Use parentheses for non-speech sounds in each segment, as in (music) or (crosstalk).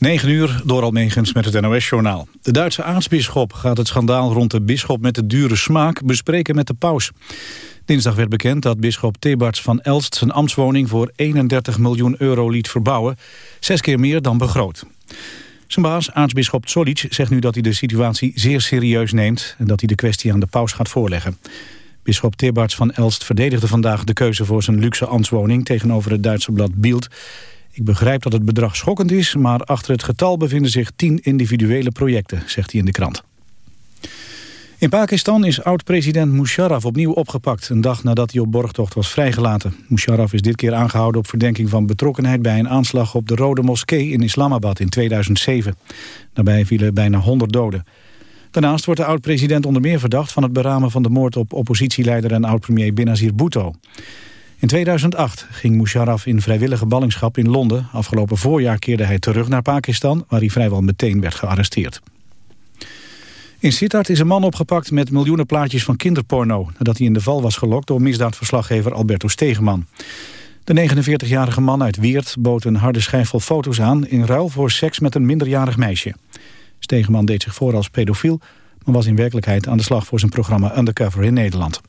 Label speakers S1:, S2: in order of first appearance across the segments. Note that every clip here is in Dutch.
S1: 9 uur, door Almegens met het NOS-journaal. De Duitse aartsbisschop gaat het schandaal rond de bisschop met de dure smaak bespreken met de paus. Dinsdag werd bekend dat bisschop Thebarts van Elst zijn ambtswoning voor 31 miljoen euro liet verbouwen. Zes keer meer dan begroot. Zijn baas, aartsbisschop Zolic, zegt nu dat hij de situatie zeer serieus neemt... en dat hij de kwestie aan de paus gaat voorleggen. Bisschop Thebarts van Elst verdedigde vandaag de keuze voor zijn luxe ambtswoning... tegenover het Duitse blad Bild... Ik begrijp dat het bedrag schokkend is, maar achter het getal bevinden zich tien individuele projecten, zegt hij in de krant. In Pakistan is oud-president Musharraf opnieuw opgepakt... een dag nadat hij op borgtocht was vrijgelaten. Musharraf is dit keer aangehouden op verdenking van betrokkenheid... bij een aanslag op de Rode Moskee in Islamabad in 2007. Daarbij vielen bijna 100 doden. Daarnaast wordt de oud-president onder meer verdacht... van het beramen van de moord op oppositieleider en oud-premier Benazir Bhutto. In 2008 ging Musharraf in vrijwillige ballingschap in Londen. Afgelopen voorjaar keerde hij terug naar Pakistan... waar hij vrijwel meteen werd gearresteerd. In Sittard is een man opgepakt met miljoenen plaatjes van kinderporno... nadat hij in de val was gelokt door misdaadverslaggever Alberto Stegeman. De 49-jarige man uit Weert bood een harde schijf vol foto's aan... in ruil voor seks met een minderjarig meisje. Stegeman deed zich voor als pedofiel... maar was in werkelijkheid aan de slag voor zijn programma Undercover in Nederland.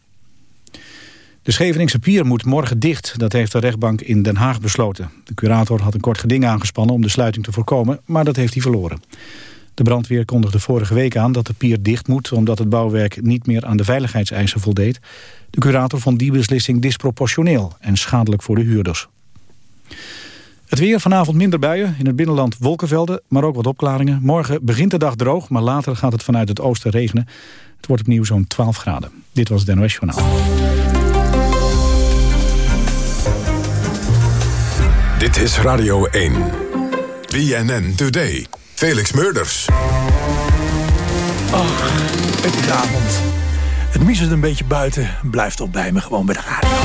S1: De Scheveningse pier moet morgen dicht, dat heeft de rechtbank in Den Haag besloten. De curator had een kort geding aangespannen om de sluiting te voorkomen, maar dat heeft hij verloren. De brandweer kondigde vorige week aan dat de pier dicht moet... omdat het bouwwerk niet meer aan de veiligheidseisen voldeed. De curator vond die beslissing disproportioneel en schadelijk voor de huurders. Het weer, vanavond minder buien. In het binnenland wolkenvelden, maar ook wat opklaringen. Morgen begint de dag droog, maar later gaat het vanuit het oosten regenen. Het wordt opnieuw zo'n 12 graden. Dit was het NOS Journaal.
S2: Dit is Radio 1. BNN Today. Felix Murders.
S3: Oh, het is avond. Het miezert een beetje buiten. Blijf toch bij me gewoon bij de radio.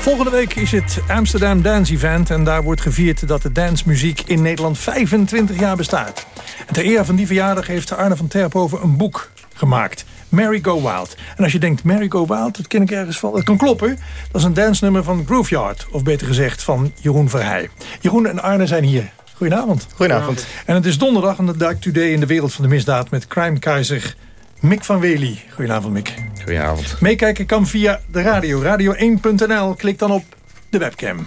S3: Volgende week is het Amsterdam Dance Event... en daar wordt gevierd dat de dancemuziek in Nederland 25 jaar bestaat. Ter eer van die verjaardag heeft Arne van Terpoven een boek gemaakt... Mary Go Wild. En als je denkt, Mary Go Wild, dat ken ik ergens van. Dat kan kloppen. Dat is een dansnummer van Grooveyard. Of beter gezegd van Jeroen Verheij. Jeroen en Arne zijn hier. Goedenavond.
S4: Goedenavond.
S3: En het is donderdag en dat duikt today in de wereld van de misdaad... met crime-keizer Mick van Wely. Goedenavond, Mick.
S4: Goedenavond.
S3: Meekijken kan via de radio, radio1.nl. Klik dan op de webcam.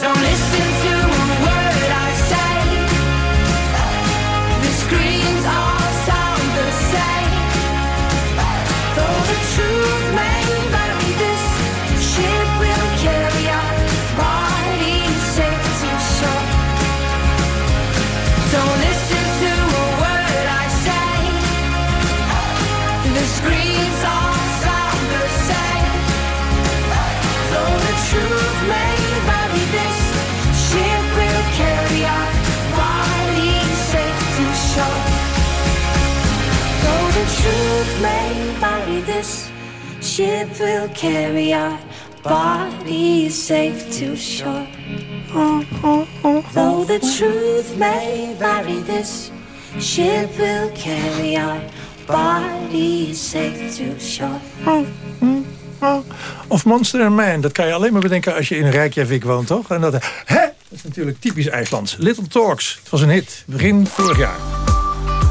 S5: Don't listen to truth may vary, this ship will carry our bodies safe to shore. Though the truth may vary, this ship will carry our bodies safe to shore.
S3: Of Monster Man, dat kan je alleen maar bedenken als je in Reykjavik woont, toch? En dat, hè? dat is natuurlijk typisch IJslands. Little Talks, het was een hit, begin vorig jaar.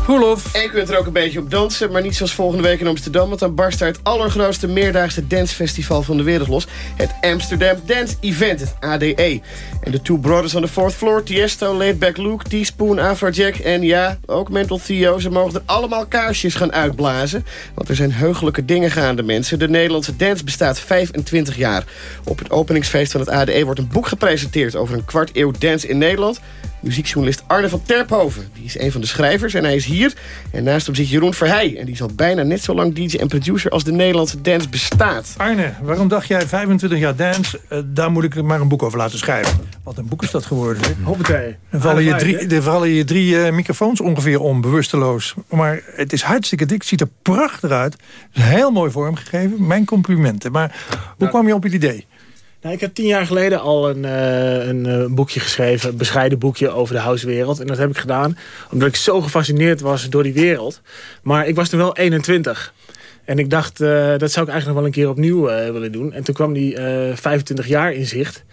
S3: Roelof.
S4: En je kunt er ook een beetje op dansen, maar niet zoals volgende week in Amsterdam. Want dan barst daar het allergrootste meerdaagse dancefestival van de wereld los. Het Amsterdam Dance Event, het ADE. En de Two Brothers on the Fourth Floor, Tiesto, Laidback Luke, Teaspoon, Afrojack en ja, ook Mental Theo. Ze mogen er allemaal kaarsjes gaan uitblazen. Want er zijn heugelijke dingen gaande, mensen. De Nederlandse dance bestaat 25 jaar. Op het openingsfeest van het ADE wordt een boek gepresenteerd... over een kwart eeuw dance in Nederland. Muziekjournalist Arne van Terphoven. Die is een van de schrijvers en hij is hier. En naast hem zit Jeroen Verheij. En die is al bijna net zo lang DJ en producer als de Nederlandse dance bestaat.
S3: Arne, waarom dacht jij 25 jaar dance, eh, daar moet ik maar een boek over laten schrijven? Wat een boek is dat geworden. hè?
S6: Hoppatee.
S3: Er vallen je drie, vallen je drie eh, microfoons ongeveer om, bewusteloos. Maar het is hartstikke dik, het ziet er prachtig uit. Het is heel mooi vormgegeven, mijn complimenten. Maar hoe kwam je op het idee?
S6: Nou, ik heb tien jaar geleden al een, eh, een eh, boekje geschreven. Een bescheiden boekje over de housewereld. En dat heb ik gedaan omdat ik zo gefascineerd was door die wereld. Maar ik was toen wel 21. En ik dacht, eh, dat zou ik eigenlijk nog wel een keer opnieuw willen doen. En toen kwam die eh, 25 jaar in zicht.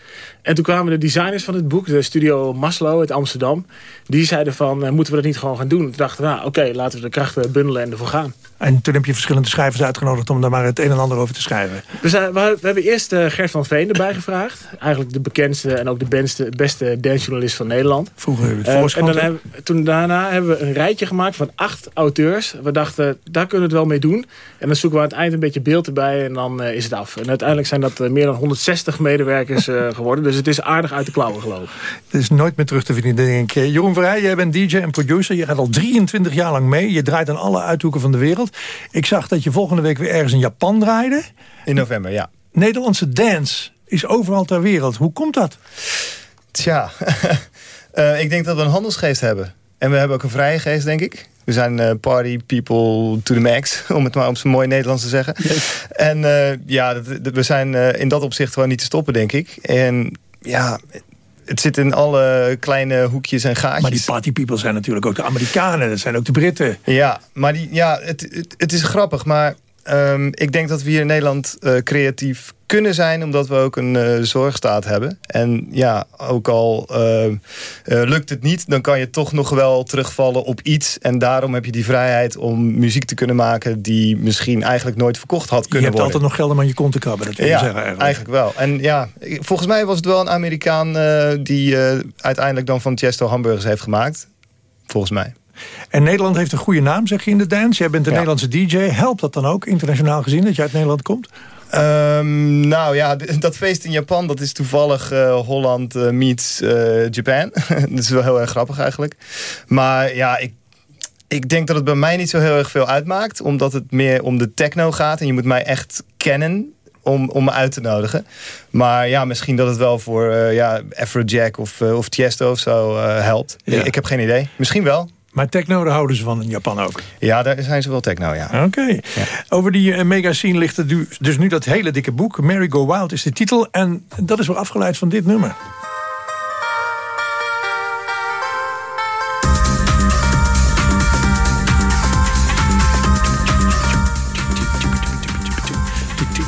S6: En toen kwamen de designers van het boek, de studio Maslow uit Amsterdam. Die zeiden van, eh, moeten we dat niet gewoon gaan doen? Toen dachten we, nou, oké, laten we de krachten bundelen en ervoor gaan.
S3: En toen heb je verschillende schrijvers uitgenodigd om daar maar het een en ander over te schrijven.
S6: We, zijn, we, we hebben eerst eh, Gert van Veen erbij gevraagd. Eigenlijk de bekendste en ook de beste, beste dancejournalist van Nederland.
S3: Vroeger het
S6: Eh, en dan hebben, toen daarna hebben we een rijtje gemaakt van acht auteurs. We dachten, daar kunnen we het wel mee doen. En dan zoeken we aan het eind een beetje beeld erbij en dan is het af. En uiteindelijk zijn dat meer dan 160 medewerkers geworden. Dus het is aardig uit de klauwen gelopen.
S3: Het is nooit meer terug te vinden, denk ik. Jeroen Verheij, jij bent DJ en producer. Je gaat al 23 jaar lang mee. Je draait aan alle uithoeken van de wereld. Ik zag dat je volgende week weer ergens in Japan draaide.
S7: In november, ja.
S3: Nederlandse dance is overal ter wereld. Hoe komt dat?
S7: Tja, (laughs) Eh, ik denk dat we een handelsgeest hebben. En we hebben ook een vrije geest, denk ik. We zijn eh, party people to the max, (laughs) om het maar op zo'n mooi Nederlands te zeggen. En eh, ja, dat- dat- we zijn eh, in dat opzicht gewoon niet te stoppen, denk ik. En ja, het zit in alle kleine hoekjes en gaatjes.
S3: Maar die party people zijn natuurlijk ook de Amerikanen. Dat zijn ook de Britten.
S7: Ja, maar die, ja, het, het, het is grappig, maar ehm, ik denk dat we hier in Nederland eh, creatief kunnen zijn... omdat we ook een eh, zorgstaat hebben. En ja, ook al eh, eh, lukt het niet... dan kan je toch nog wel terugvallen op iets. En daarom heb je die vrijheid om muziek te kunnen maken... die misschien eigenlijk nooit verkocht had
S3: Je
S7: kunnen
S3: hebt
S7: worden.
S3: altijd nog geld om aan je kont te krabben. Dat wil je
S7: Ja,
S3: zeggen eigenlijk.
S7: eigenlijk wel. En ja, volgens mij was het wel een Amerikaan... die uiteindelijk dan van Chesto hamburgers heeft gemaakt. Volgens mij.
S3: En Nederland heeft een goede naam, zeg je in de dance. Jij bent een
S7: Ja.
S3: Nederlandse DJ. Helpt dat dan ook, internationaal gezien, dat je uit Nederland komt?
S7: Ehm, nou ja, dat feest in Japan, dat is toevallig eh, Holland eh, meets eh, Japan. (laughs) dat is wel heel erg grappig eigenlijk. Maar ja, ik, ik denk dat het bij mij niet zo heel erg veel uitmaakt. Omdat het meer om de techno gaat. En je moet mij echt kennen om, om me uit te nodigen. Maar ja, misschien dat het wel voor ja, Afrojack of, of Tiesto of zo helpt.
S3: Ja.
S7: Ik, ik heb geen idee. Misschien wel.
S3: Maar techno, daar houden ze van in Japan ook.
S7: Ja, daar zijn ze wel techno, ja.
S3: Oké. Over die scene ligt er du- dus nu dat hele dikke boek. Mary Go Wild is de titel. En dat is wel afgeleid van dit nummer.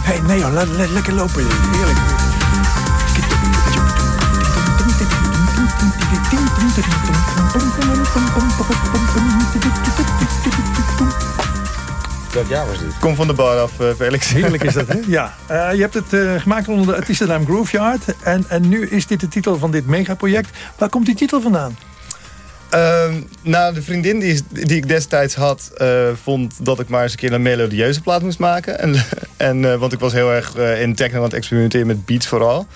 S3: Hey, nee joh, laat- le- lekker lopen. Heerlijk.
S7: Welk jaar was dit? Kom van de bar af, eh, Felix. (laughs)
S3: Heerlijk is dat, hè? Ja. Eh, je hebt het eh, gemaakt onder de Amsterdam Grooveyard. En, en nu is dit de titel van dit megaproject. Waar komt die titel vandaan?
S7: Ehm, nou, de vriendin die, die ik destijds had, eh, vond dat ik maar eens een keer een melodieuze plaat moest maken. En, (laughs) en, eh, want ik was heel erg in techno aan het experimenteren met beats vooral.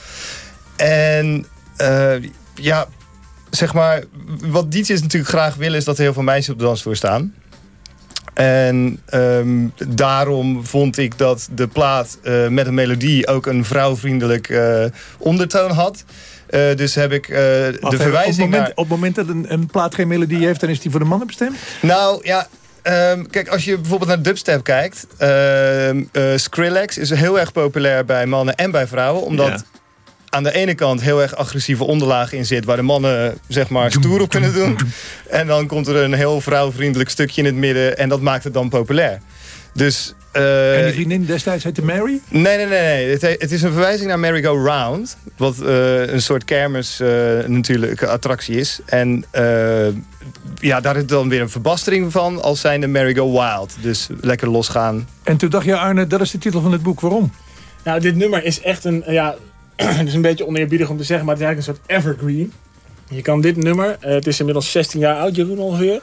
S7: En eh, ja, zeg maar, wat DJ's natuurlijk graag willen is dat er heel veel meisjes op de dansvloer staan. En ehm, daarom vond ik dat de plaat eh, met een melodie ook een vrouwvriendelijk eh, ondertoon had. Eh, dus heb ik eh, de verwijzing
S3: op, het moment,
S7: naar...
S3: op het moment dat een, een plaat geen melodie heeft... dan is die voor de mannen bestemd?
S7: Nou ja, ehm, kijk, als je bijvoorbeeld naar dubstep kijkt... ehm, eh, Skrillex is heel erg populair bij mannen en bij vrouwen. Omdat
S8: Ja.
S7: Aan de ene kant heel erg agressieve onderlaag in zit... waar de mannen zeg maar stoer op kunnen doen. En dan komt er een heel vrouwvriendelijk stukje in het midden... en dat maakt het dan populair. Dus... eh,
S8: en die vriendin destijds heette Mary?
S7: Nee, nee, nee. nee. Het, he- het is een verwijzing naar Merry Go Round. Wat eh, een soort kermis eh, natuurlijk attractie is. En eh, ja, daar is dan weer een verbastering van als zijnde Merry Go Wild. Dus lekker losgaan.
S8: En toen dacht je, Arne, dat is de titel van het boek. Waarom?
S6: Nou, dit nummer is echt een, ja, (clears throat) het is een beetje oneerbiedig om te zeggen, maar het is eigenlijk een soort evergreen. Je kan dit nummer, eh, het is inmiddels 16 jaar oud, Jeroen ongeveer.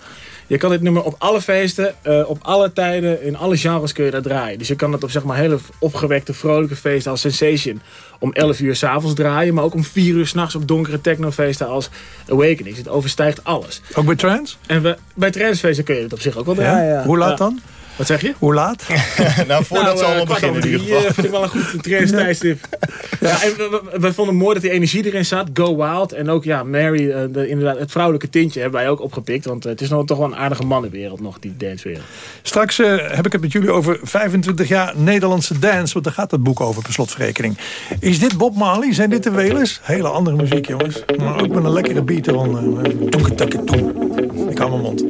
S6: Je kan dit nummer op alle feesten, eh, op alle tijden, in alle genres kun je dat draaien. Dus je kan het op zeg maar hele opgewekte, vrolijke feesten als Sensation om 11 uur s'avonds draaien. Maar ook om 4 uur s'nachts op donkere technofeesten als Awakenings. Het overstijgt alles.
S8: Ook bij trance?
S6: En we, bij transfeesten kun je het op zich ook wel draaien. ja.
S8: Hoe laat
S6: Ja.
S8: dan?
S6: Wat zeg je?
S8: Hoe laat? (laughs)
S7: nou, voordat
S6: Nou,
S7: ze
S6: eh,
S7: allemaal
S6: kwart
S7: beginnen in ieder
S6: drie,
S7: geval.
S6: eh, vind ik wel een goed trainstijdstip. (laughs) Ja, en we, vonden mooi dat die energie erin zat. Go Wild. En ook ja, Mary, eh, de, inderdaad, het vrouwelijke tintje hebben wij ook opgepikt. Want eh, het is nog, toch wel een aardige mannenwereld nog, die dancewereld.
S8: Straks eh, heb ik het met jullie over 25 jaar Nederlandse dance. Want daar gaat het boek over, per slotverrekening. Is dit Bob Marley? Zijn dit de Welers? Hele andere muziek, jongens. Maar ook met een lekkere beat eronder. Toeketakke-toe. Ik hou mijn mond.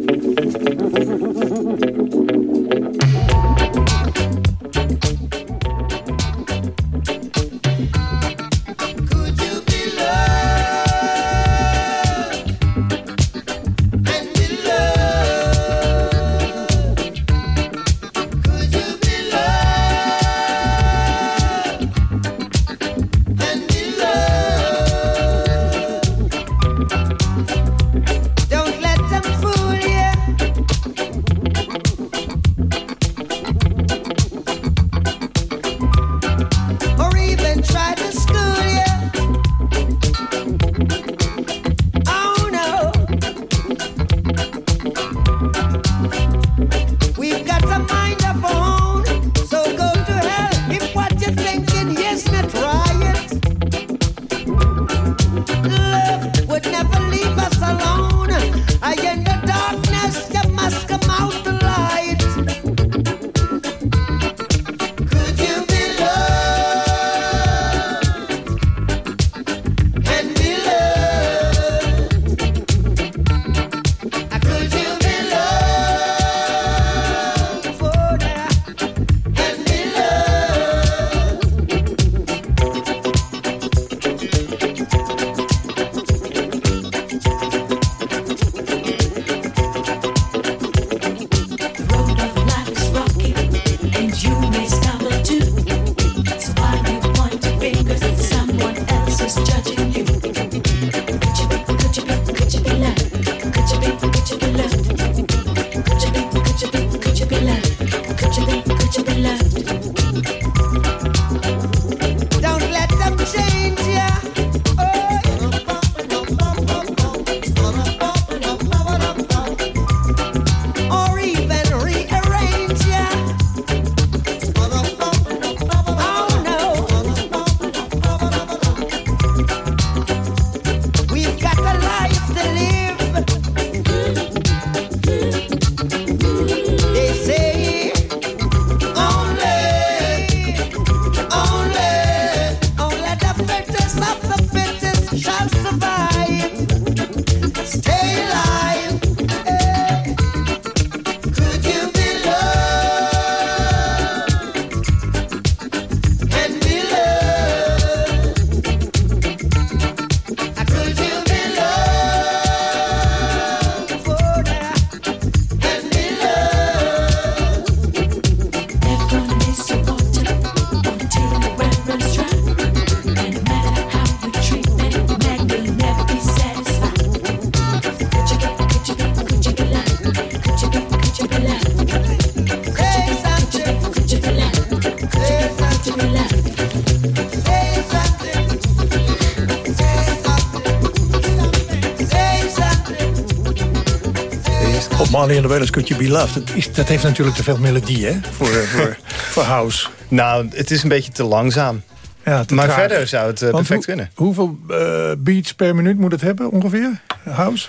S8: Marley en de Welers, Could You Be Loved. Dat, is, dat heeft natuurlijk te veel melodie, hè? Voor, eh, voor, (laughs) voor house.
S7: Nou, het is een beetje te langzaam.
S8: Ja, te
S7: Maar
S8: traag.
S7: verder zou het eh, perfect
S8: hoe-
S7: kunnen.
S8: Hoeveel eh, beats per minuut moet het hebben, ongeveer? House?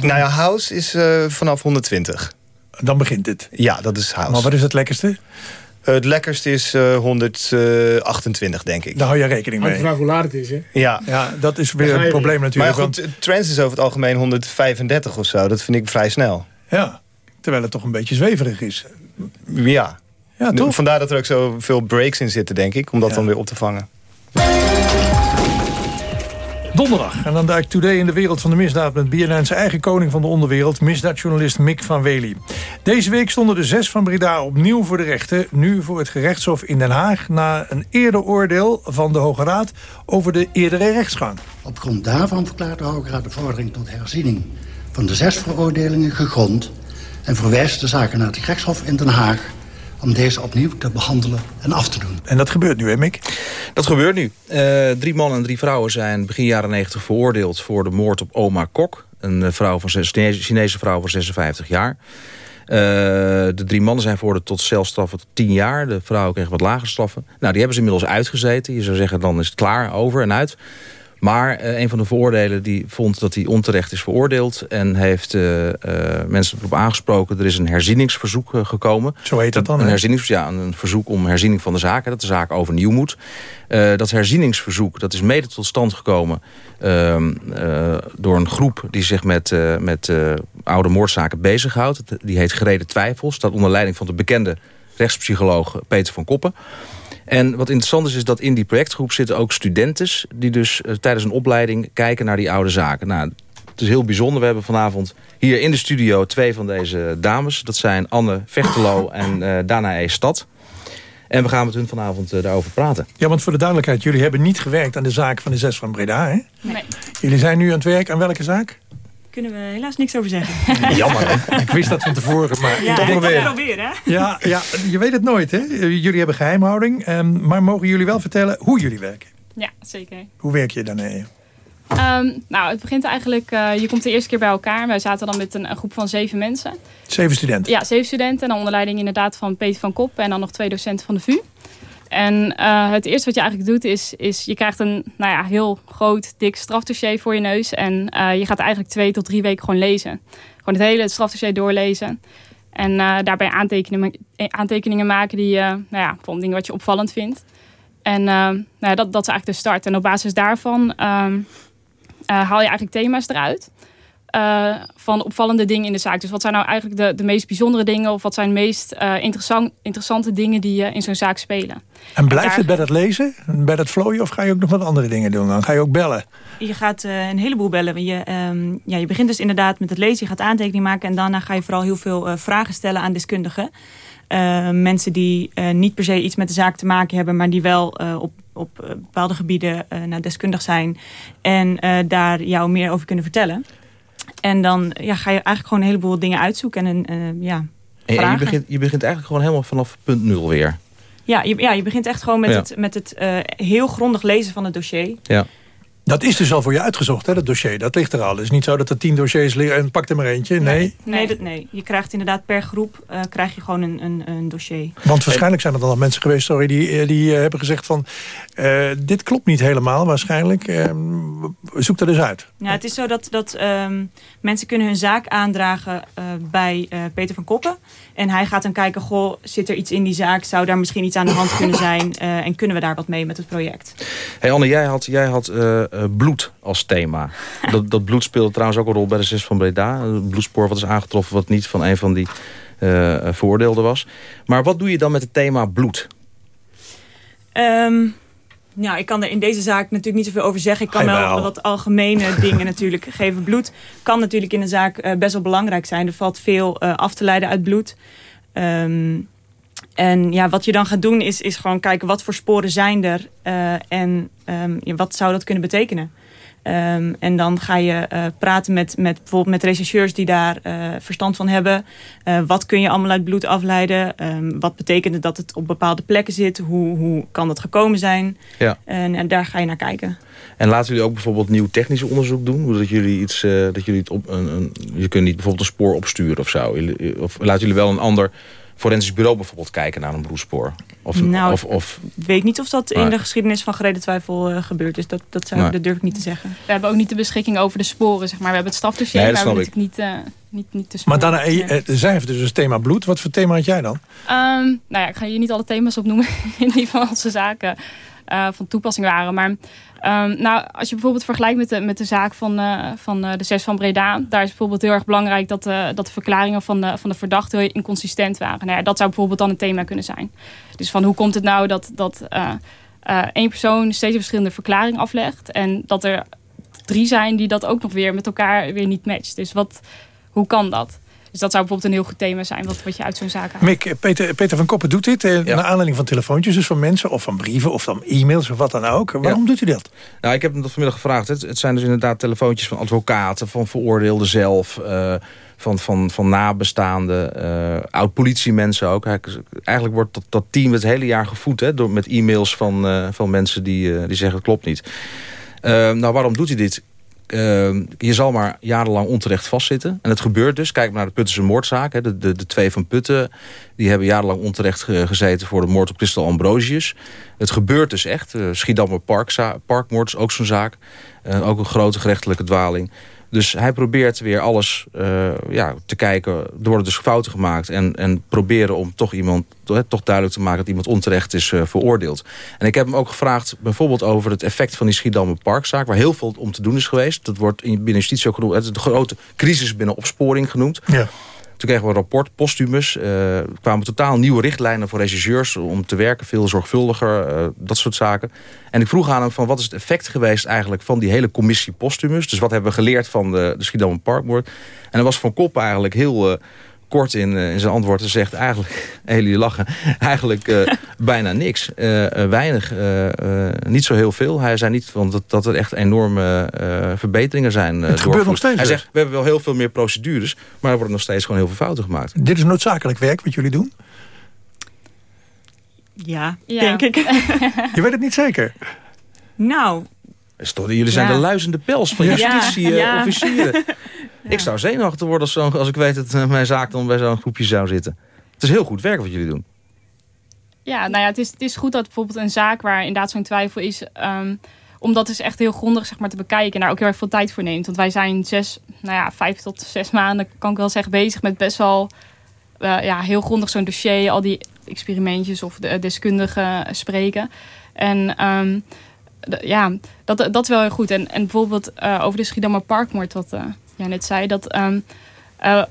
S7: Nou ja, house is vanaf 120.
S3: Dan begint het.
S7: Ja, dat is house.
S3: Maar wat is het lekkerste?
S7: Het lekkerste is eh, 128, denk ik.
S3: Daar hou je rekening mee.
S6: vanaf hoe laat het is, hè?
S7: Ja.
S3: Ja, dat is weer een probleem
S7: Maar
S3: natuurlijk.
S7: goed,
S3: want-
S7: trends is over het algemeen 135 of zo. Dat vind ik vrij snel.
S3: Ja, terwijl het toch een beetje zweverig is.
S7: Ja.
S3: Ja, toch?
S7: Vandaar dat er ook zoveel breaks in zitten, denk ik. Om dat
S3: Ja.
S7: dan weer op te vangen.
S3: Donderdag. En dan duikt Today in de wereld van de misdaad... met BNN's eigen koning van de onderwereld... misdaadjournalist Mick van Wely. Deze week stonden de zes van Breda opnieuw voor de rechter. Nu voor het gerechtshof in Den Haag... na een eerder oordeel van de Hoge Raad... over de eerdere rechtsgang.
S9: Op grond daarvan verklaart de Hoge Raad de vordering tot herziening van de zes veroordelingen gegrond en verwijst de zaken naar het gerechtshof in Den Haag om deze opnieuw te behandelen en af te doen.
S3: En dat gebeurt nu, hè Mick?
S10: Dat gebeurt nu. Eh, drie mannen en drie vrouwen zijn begin jaren 90 veroordeeld... voor de moord op oma Kok. Een eh, vrouw van zes- Chinese, Chinese vrouw van 56 jaar. Eh, de drie mannen zijn veroordeeld tot celstraffen tot 10 jaar. De vrouwen kregen wat lagere straffen. Nou, die hebben ze inmiddels uitgezeten. Je zou zeggen, dan is het klaar, over en uit. Maar eh, een van de veroordelen die vond dat hij onterecht is veroordeeld... en heeft eh, eh, mensen erop aangesproken. Er is een herzieningsverzoek gekomen.
S3: Zo heet dat dan,
S10: Een, herzienings, ja, een verzoek om herziening van de zaak. Dat de zaak overnieuw moet. Dat herzieningsverzoek dat is mede tot stand gekomen... ehm, eh, door een groep die zich met, met oude moordzaken bezighoudt. Die heet Gereden Twijfels. Staat onder leiding van de bekende rechtspsycholoog Peter van Koppen. En wat interessant is, is dat in die projectgroep zitten ook studenten... die dus eh, tijdens een opleiding kijken naar die oude zaken. Nou, het is heel bijzonder. We hebben vanavond hier in de studio twee van deze dames. Dat zijn Anne Vechterlo en eh Dana E. Stad. En we gaan met hun vanavond eh, daarover praten.
S3: Ja, want voor de duidelijkheid, jullie hebben niet gewerkt aan de zaak van de zes van Breda, hè?
S11: Nee,
S3: Jullie zijn nu aan het werk aan welke zaak?
S11: Kunnen we helaas niks over zeggen. (laughs)
S3: Jammer, hè? Ik wist dat van tevoren, maar...
S11: Ja,
S3: toch nog
S11: kan
S3: weer.
S11: proberen. hè?
S3: Ja, ja, je weet het nooit, hè? Jullie hebben geheimhouding, ehm, maar mogen jullie wel vertellen hoe jullie werken?
S11: Ja, zeker.
S3: Hoe werk je daarmee?
S11: Ehm, nou, het begint eigenlijk... eh, je komt de eerste keer bij elkaar. Wij zaten dan met een, een groep van zeven mensen.
S3: Zeven studenten.
S11: Ja, zeven studenten. En dan onder leiding inderdaad van Peter van Kop. En dan nog twee docenten van de VU. En eh, het eerste wat je eigenlijk doet is... is je krijgt een nou ja, heel groot, dik strafdossier voor je neus. En eh, je gaat eigenlijk twee tot drie weken gewoon lezen. Gewoon het hele strafdossier doorlezen. En eh, daarbij aantekeningen, maken die, nou ja, van dingen wat je opvallend vindt. En nou ja, dat, dat is eigenlijk de start. En op basis daarvan ehm, eh, haal je eigenlijk thema's eruit. Eh, van opvallende dingen in de zaak. Dus wat zijn nou eigenlijk de, de meest bijzondere dingen... of wat zijn de meest eh, interessant, interessante dingen die eh, in zo'n zaak spelen.
S3: En blijft
S11: daar-
S3: het bij dat lezen, bij dat vlooien... of ga je ook nog wat andere dingen doen? Dan ga je ook bellen.
S11: Je gaat eh, een heleboel bellen. Je, ehm, ja, je begint dus inderdaad met het lezen. Je gaat aantekeningen maken. En daarna ga je vooral heel veel eh, vragen stellen aan deskundigen. Eh, mensen die eh, niet per se iets met de zaak te maken hebben... maar die wel eh, op, op bepaalde gebieden eh, nou, deskundig zijn. En eh, daar jou meer over kunnen vertellen. En dan ja, ga je eigenlijk gewoon een heleboel dingen uitzoeken. En eh, ja,
S10: En, en je, begint, je begint eigenlijk gewoon helemaal vanaf punt nul weer.
S11: Ja, je, ja, je begint echt gewoon met
S10: Ja.
S11: het, met het eh, heel grondig lezen van het dossier.
S10: Ja.
S3: Dat is dus al voor je uitgezocht, hè, dat dossier. Dat ligt er al. Het is niet zo dat er tien dossiers liggen en pak er maar eentje. Nee.
S11: Nee, dat, nee. je krijgt inderdaad per groep eh, krijg je gewoon een, een, een dossier.
S3: Want waarschijnlijk zijn er dan al mensen geweest sorry, die, eh, die eh, hebben gezegd van... eh, dit klopt niet helemaal waarschijnlijk. Eh, zoek dat eens uit.
S11: Ja, het is zo dat, dat ehm, mensen kunnen hun zaak aandragen eh, bij eh, Peter van Koppen. En hij gaat dan kijken, goh, zit er iets in die zaak? Zou daar misschien iets aan de hand kunnen zijn? Eh, en kunnen we daar wat mee met het project?
S10: Hey Anne, jij had, jij had eh, bloed als thema. (laughs) Dat, dat bloed speelde trouwens ook een rol bij de zes van Breda. Een bloedspoor wat is aangetroffen wat niet van een van die veroordeelden was. Maar wat doe je dan met het thema bloed?
S11: Nou, ik kan er in deze zaak natuurlijk niet zoveel over zeggen. Ik kan wel wat algemene (laughs) dingen natuurlijk geven. Bloed kan natuurlijk in een zaak best wel belangrijk zijn. Er valt veel af te leiden uit bloed. Ehm, en ja, wat je dan gaat doen is, is gewoon kijken wat voor sporen zijn er. eh, en ehm, ja, wat zou dat kunnen betekenen. Ehm, en dan ga je eh, praten met, met bijvoorbeeld met rechercheurs die daar eh, verstand van hebben. Wat kun je allemaal uit bloed afleiden? Ehm, wat betekent het dat het op bepaalde plekken zit? Hoe, hoe kan dat gekomen zijn?
S10: Ja.
S11: En, en daar ga je naar kijken.
S10: En laten jullie ook bijvoorbeeld nieuw technisch onderzoek doen? Dat jullie iets, dat jullie het op een, een, je kunt niet bijvoorbeeld een spoor opsturen of zo. Of laten jullie wel een ander forensisch bureau bijvoorbeeld kijken naar een broedspoor? Of,
S12: Nou,
S10: of, of,
S12: Ik weet niet of dat in de geschiedenis van gereden twijfel eh, gebeurd is. Dat, dat, zou,
S10: Nee.
S12: dat durf ik niet te zeggen.
S11: We hebben ook niet de beschikking over de sporen, zeg maar. We hebben het strafdossier,
S10: Nee,
S11: maar we natuurlijk niet, eh, niet, niet de
S3: Maar
S11: sporen.
S3: daarna, eh, eh, zij heeft dus het thema bloed. Wat voor thema had jij dan?
S11: Ehm, nou ja, ik ga hier niet alle thema's opnoemen (laughs) in die van onze zaken eh, van toepassing waren. Maar ehm, nou, als je bijvoorbeeld vergelijkt met de, met de zaak van, eh, van eh, de zes van Breda. Daar is bijvoorbeeld heel erg belangrijk dat, eh, dat de verklaringen van de, van de verdachte heel inconsistent waren. Nou ja, dat zou bijvoorbeeld dan een thema kunnen zijn. Dus van hoe komt het nou dat, dat één persoon steeds een verschillende verklaring aflegt. En dat er drie zijn die dat ook nog weer met elkaar weer niet matcht. Dus wat, hoe kan dat? Dus dat zou bijvoorbeeld een heel goed thema zijn wat, wat je uit zo'n zaak haalt.
S3: Mick, Peter, Peter van Koppen doet dit. Eh, Naar aanleiding van telefoontjes dus van mensen. Of van brieven of van e-mails of wat dan ook. Waarom doet u dat?
S10: Nou, ik heb hem dat vanmiddag gevraagd. Het, het zijn dus inderdaad telefoontjes van advocaten, van veroordeelden zelf... eh, van, van, van nabestaanden, eh oud-politiemensen ook. Eigenlijk- wordt dat, dat team het hele jaar gevoed hè, door, met e-mails van, eh, van mensen die, eh, die zeggen het klopt niet. Nou, waarom doet hij dit? Eh, je zal maar jarenlang onterecht vastzitten. En het gebeurt dus. Kijk maar naar de Puttense moordzaak. Hè. De, de, de twee van Putten die hebben jarenlang onterecht ge- gezeten... voor de moord op Christel Ambrosius. Het gebeurt dus echt. Uh, Schiedammer Parkmoord is ook zo'n zaak. Eh, ook een grote gerechtelijke dwaling. Dus hij probeert weer alles eh, ja, te kijken. Er worden dus fouten gemaakt. En, en proberen om toch iemand toch duidelijk te maken... dat iemand onterecht is eh, veroordeeld. En ik heb hem ook gevraagd bijvoorbeeld over het effect van die Schiedammer Parkzaak... waar heel veel om te doen is geweest. Dat wordt in, binnen justitie ook genoemd. Het is de grote crisis binnen opsporing genoemd.
S3: Ja.
S10: Toen kregen we een rapport, postumus. Eh, Er kwamen totaal nieuwe richtlijnen voor regisseurs... om te werken, veel zorgvuldiger, eh, dat soort zaken. En ik vroeg aan hem van wat is het effect geweest eigenlijk... van die hele commissie postumus. Dus wat hebben we geleerd van de, de Schiedam Parkmoord. En dan was Van Kop eigenlijk heel... kort in, eh, in zijn antwoord zegt eigenlijk, (laughs) jullie lachen, eigenlijk eh, (laughs) bijna niks. Eh, weinig, eh, eh, niet zo heel veel. Hij zei niet want dat, dat er echt enorme eh, verbeteringen zijn.
S3: Het gebeurt nog
S10: doorgevoerd.
S3: steeds
S10: Hij
S3: dus.
S10: zegt, we hebben wel heel veel meer procedures, maar er worden nog steeds gewoon heel veel fouten gemaakt.
S3: Dit is noodzakelijk werk wat jullie doen.
S12: Ja,
S11: Ja.
S12: denk ik. (laughs)
S3: Je weet het niet zeker.
S12: nou,
S10: Sorry, jullie zijn de luizende pels van
S12: Ja.
S10: justitie, eh. (laughs) Ik zou zenuwachtig worden als, zo, als ik weet dat eh, mijn zaak dan bij zo'n groepje zou zitten. Het is heel goed werk wat jullie doen.
S11: Ja, nou ja, het is, het is goed dat bijvoorbeeld een zaak waar inderdaad zo'n twijfel is... ehm, om dat dus echt heel grondig zeg maar, te bekijken en daar ook heel erg veel tijd voor neemt. Want wij zijn zes, nou ja, vijf tot zes maanden, kan ik wel zeggen, bezig met best wel eh, ja, heel grondig zo'n dossier. Al die experimentjes of de deskundigen spreken. En d- ja, dat, dat is wel heel goed. En, en bijvoorbeeld eh, over de Schiedammer Parkmoord, wat eh, jij net zei, dat... ehm, eh,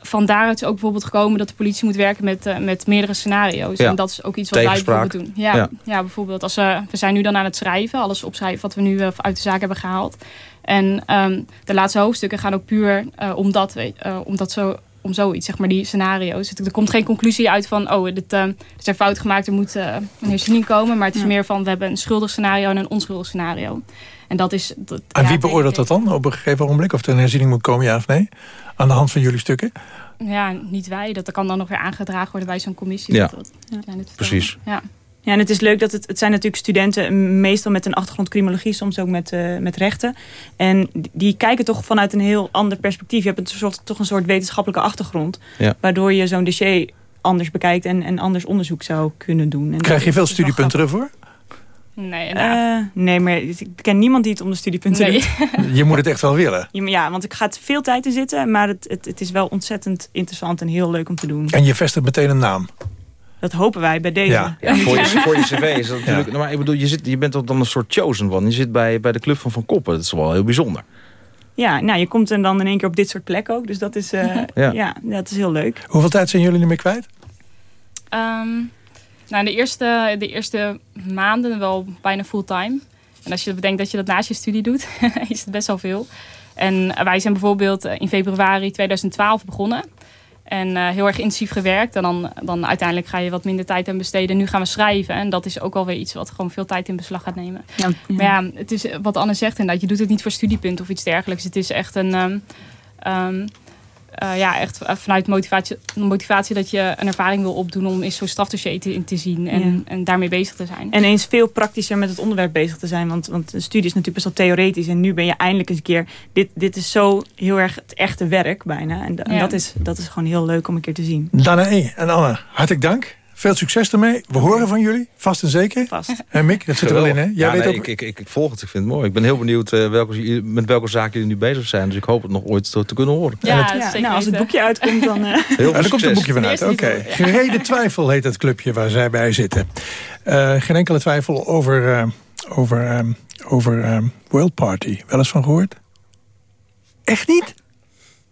S11: van daaruit is ook bijvoorbeeld gekomen dat de politie moet werken met, met meerdere scenario's.
S10: Ja.
S11: En dat is ook iets wat wij bijvoorbeeld doen. Ja,
S10: Ja.
S11: ja. bijvoorbeeld als we, we zijn nu dan aan het schrijven, alles opschrijven wat we nu uit de zaak hebben gehaald. En ehm, de laatste hoofdstukken gaan ook puur eh, om dat, weet- om dat zo, om zoiets, zeg maar die scenario's. Er komt geen conclusie uit van, oh, dit, eh, er zijn fout gemaakt, er moet eh, een herziening komen. Maar het is meer van, we hebben een schuldig scenario en een onschuldig scenario. En dat is... Dat,
S3: En
S11: ja,
S3: wie beoordeelt dat dan op een gegeven ogenblik? Of er een herziening moet komen, ja of nee? Aan de hand van jullie stukken?
S11: Ja, niet wij. Dat kan dan nog weer aangedragen worden bij zo'n commissie.
S10: Ja.
S11: Dat- dat- ja,
S10: Precies.
S11: Ja.
S12: Ja, en het is leuk dat het, het zijn natuurlijk studenten, meestal met een achtergrond criminologie, soms ook met, eh, met rechten. En die- kijken toch vanuit een heel ander perspectief. Je hebt een soort, toch een soort wetenschappelijke achtergrond,
S10: Ja.
S12: waardoor je zo'n dossier anders bekijkt en, en anders onderzoek zou kunnen doen. En
S3: Krijg je veel studiepunten ervoor?
S11: Nee, nou,
S12: Eh, nee, maar ik ken niemand die het om de studiepunten
S11: Nee.
S12: doet. (laughs)
S3: Je moet het echt wel willen.
S12: Ja, want ik ga het veel tijd in zitten, maar het, het, het is wel ontzettend interessant en heel leuk om te doen.
S3: En je vestigt meteen een naam.
S12: Dat hopen wij bij deze.
S3: Ja.
S10: Ja, voor, je, voor je cv is dat natuurlijk... Maar ik bedoel, je, zit, je bent dan een soort chosen one. Je zit bij, bij de club van Van Koppen. Dat is wel heel bijzonder.
S12: Ja, nou, je komt er dan in één keer op dit soort plekken ook. Dus dat is, eh,
S10: Ja.
S12: ja. dat is heel leuk.
S3: Hoeveel tijd zijn jullie ermee kwijt?
S11: Ehm, nou, de eerste, de eerste maanden wel bijna fulltime. En als je bedenkt dat je dat naast je studie doet, (laughs) is het best wel veel. En wij zijn bijvoorbeeld eh, in februari 2012 begonnen. En eh, heel erg intensief gewerkt. En dan, dan uiteindelijk ga je wat minder tijd aan besteden. Nu gaan we schrijven. En dat is ook alweer iets wat gewoon veel tijd in beslag gaat nemen.
S12: Ja,
S11: Maar ja, het is wat Anne zegt inderdaad. Je doet het niet voor studiepunten of iets dergelijks. Het is echt een... ehm, ehm, eh, ja, echt eh, vanuit motivatie, motivatie dat je een ervaring wil opdoen om eens zo'n strafdossier te, te zien en,
S12: Ja.
S11: en daarmee bezig te zijn.
S12: En eens veel praktischer met het onderwerp bezig te zijn. Want, want de studie is natuurlijk best wel theoretisch. En nu ben je eindelijk eens een keer... Dit, dit is zo heel erg het echte werk bijna. En, da- en
S11: Ja.
S12: dat, is, dat is gewoon heel leuk om een keer te zien.
S13: Danae en Anne, hartelijk dank. Veel succes ermee. We horen van jullie, vast en zeker.
S12: Vast. (laughs)
S13: En Mick, dat zit er wel in, hè? Jij
S10: ja,
S13: weet
S10: nee,
S13: ook...
S10: ik, ik, ik, ik volg het, ik vind het mooi. Ik ben heel benieuwd eh, welke, met welke zaken jullie nu bezig zijn. Dus ik hoop het nog ooit te, te kunnen horen.
S11: Ja,
S12: Ja,
S11: zeker
S12: nou, als het boekje uitkomt, dan... eh,
S10: Heel
S13: Ja,
S10: veel
S13: daar komt een boekje vanuit. Oké.
S11: titel,
S13: Gereden twijfel heet het clubje waar zij bij zitten. Eh, geen enkele twijfel over, eh, over, eh, over eh, World Party. Wel eens van gehoord? Echt niet?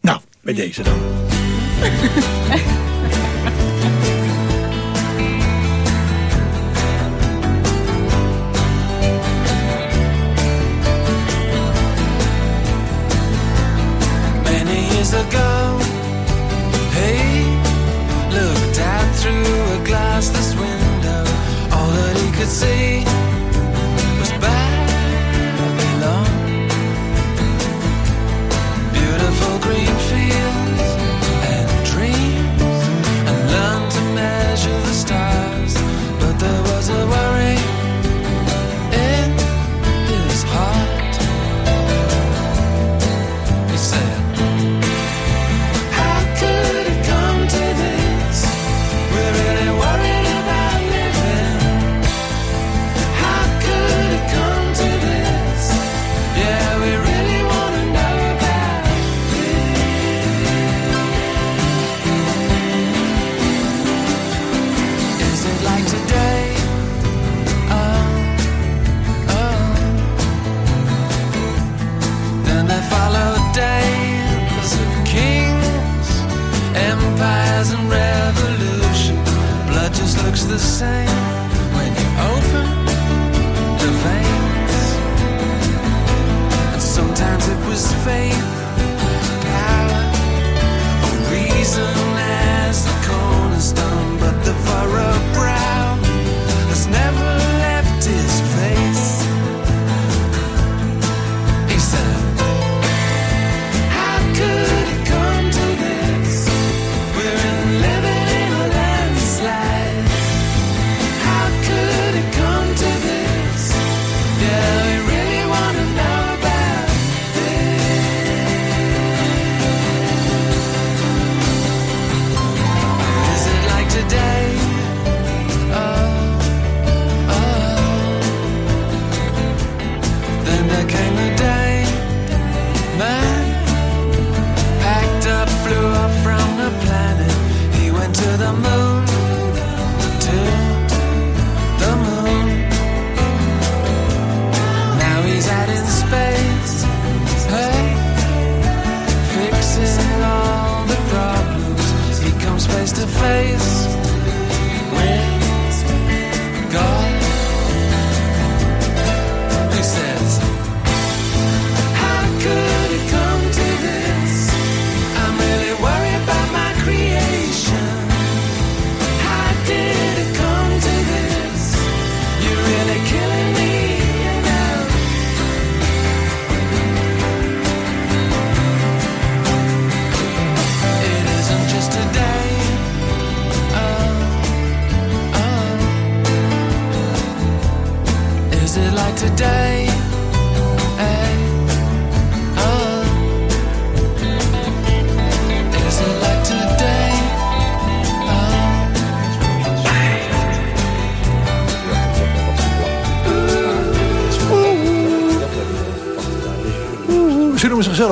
S13: Nou, bij deze dan. (laughs)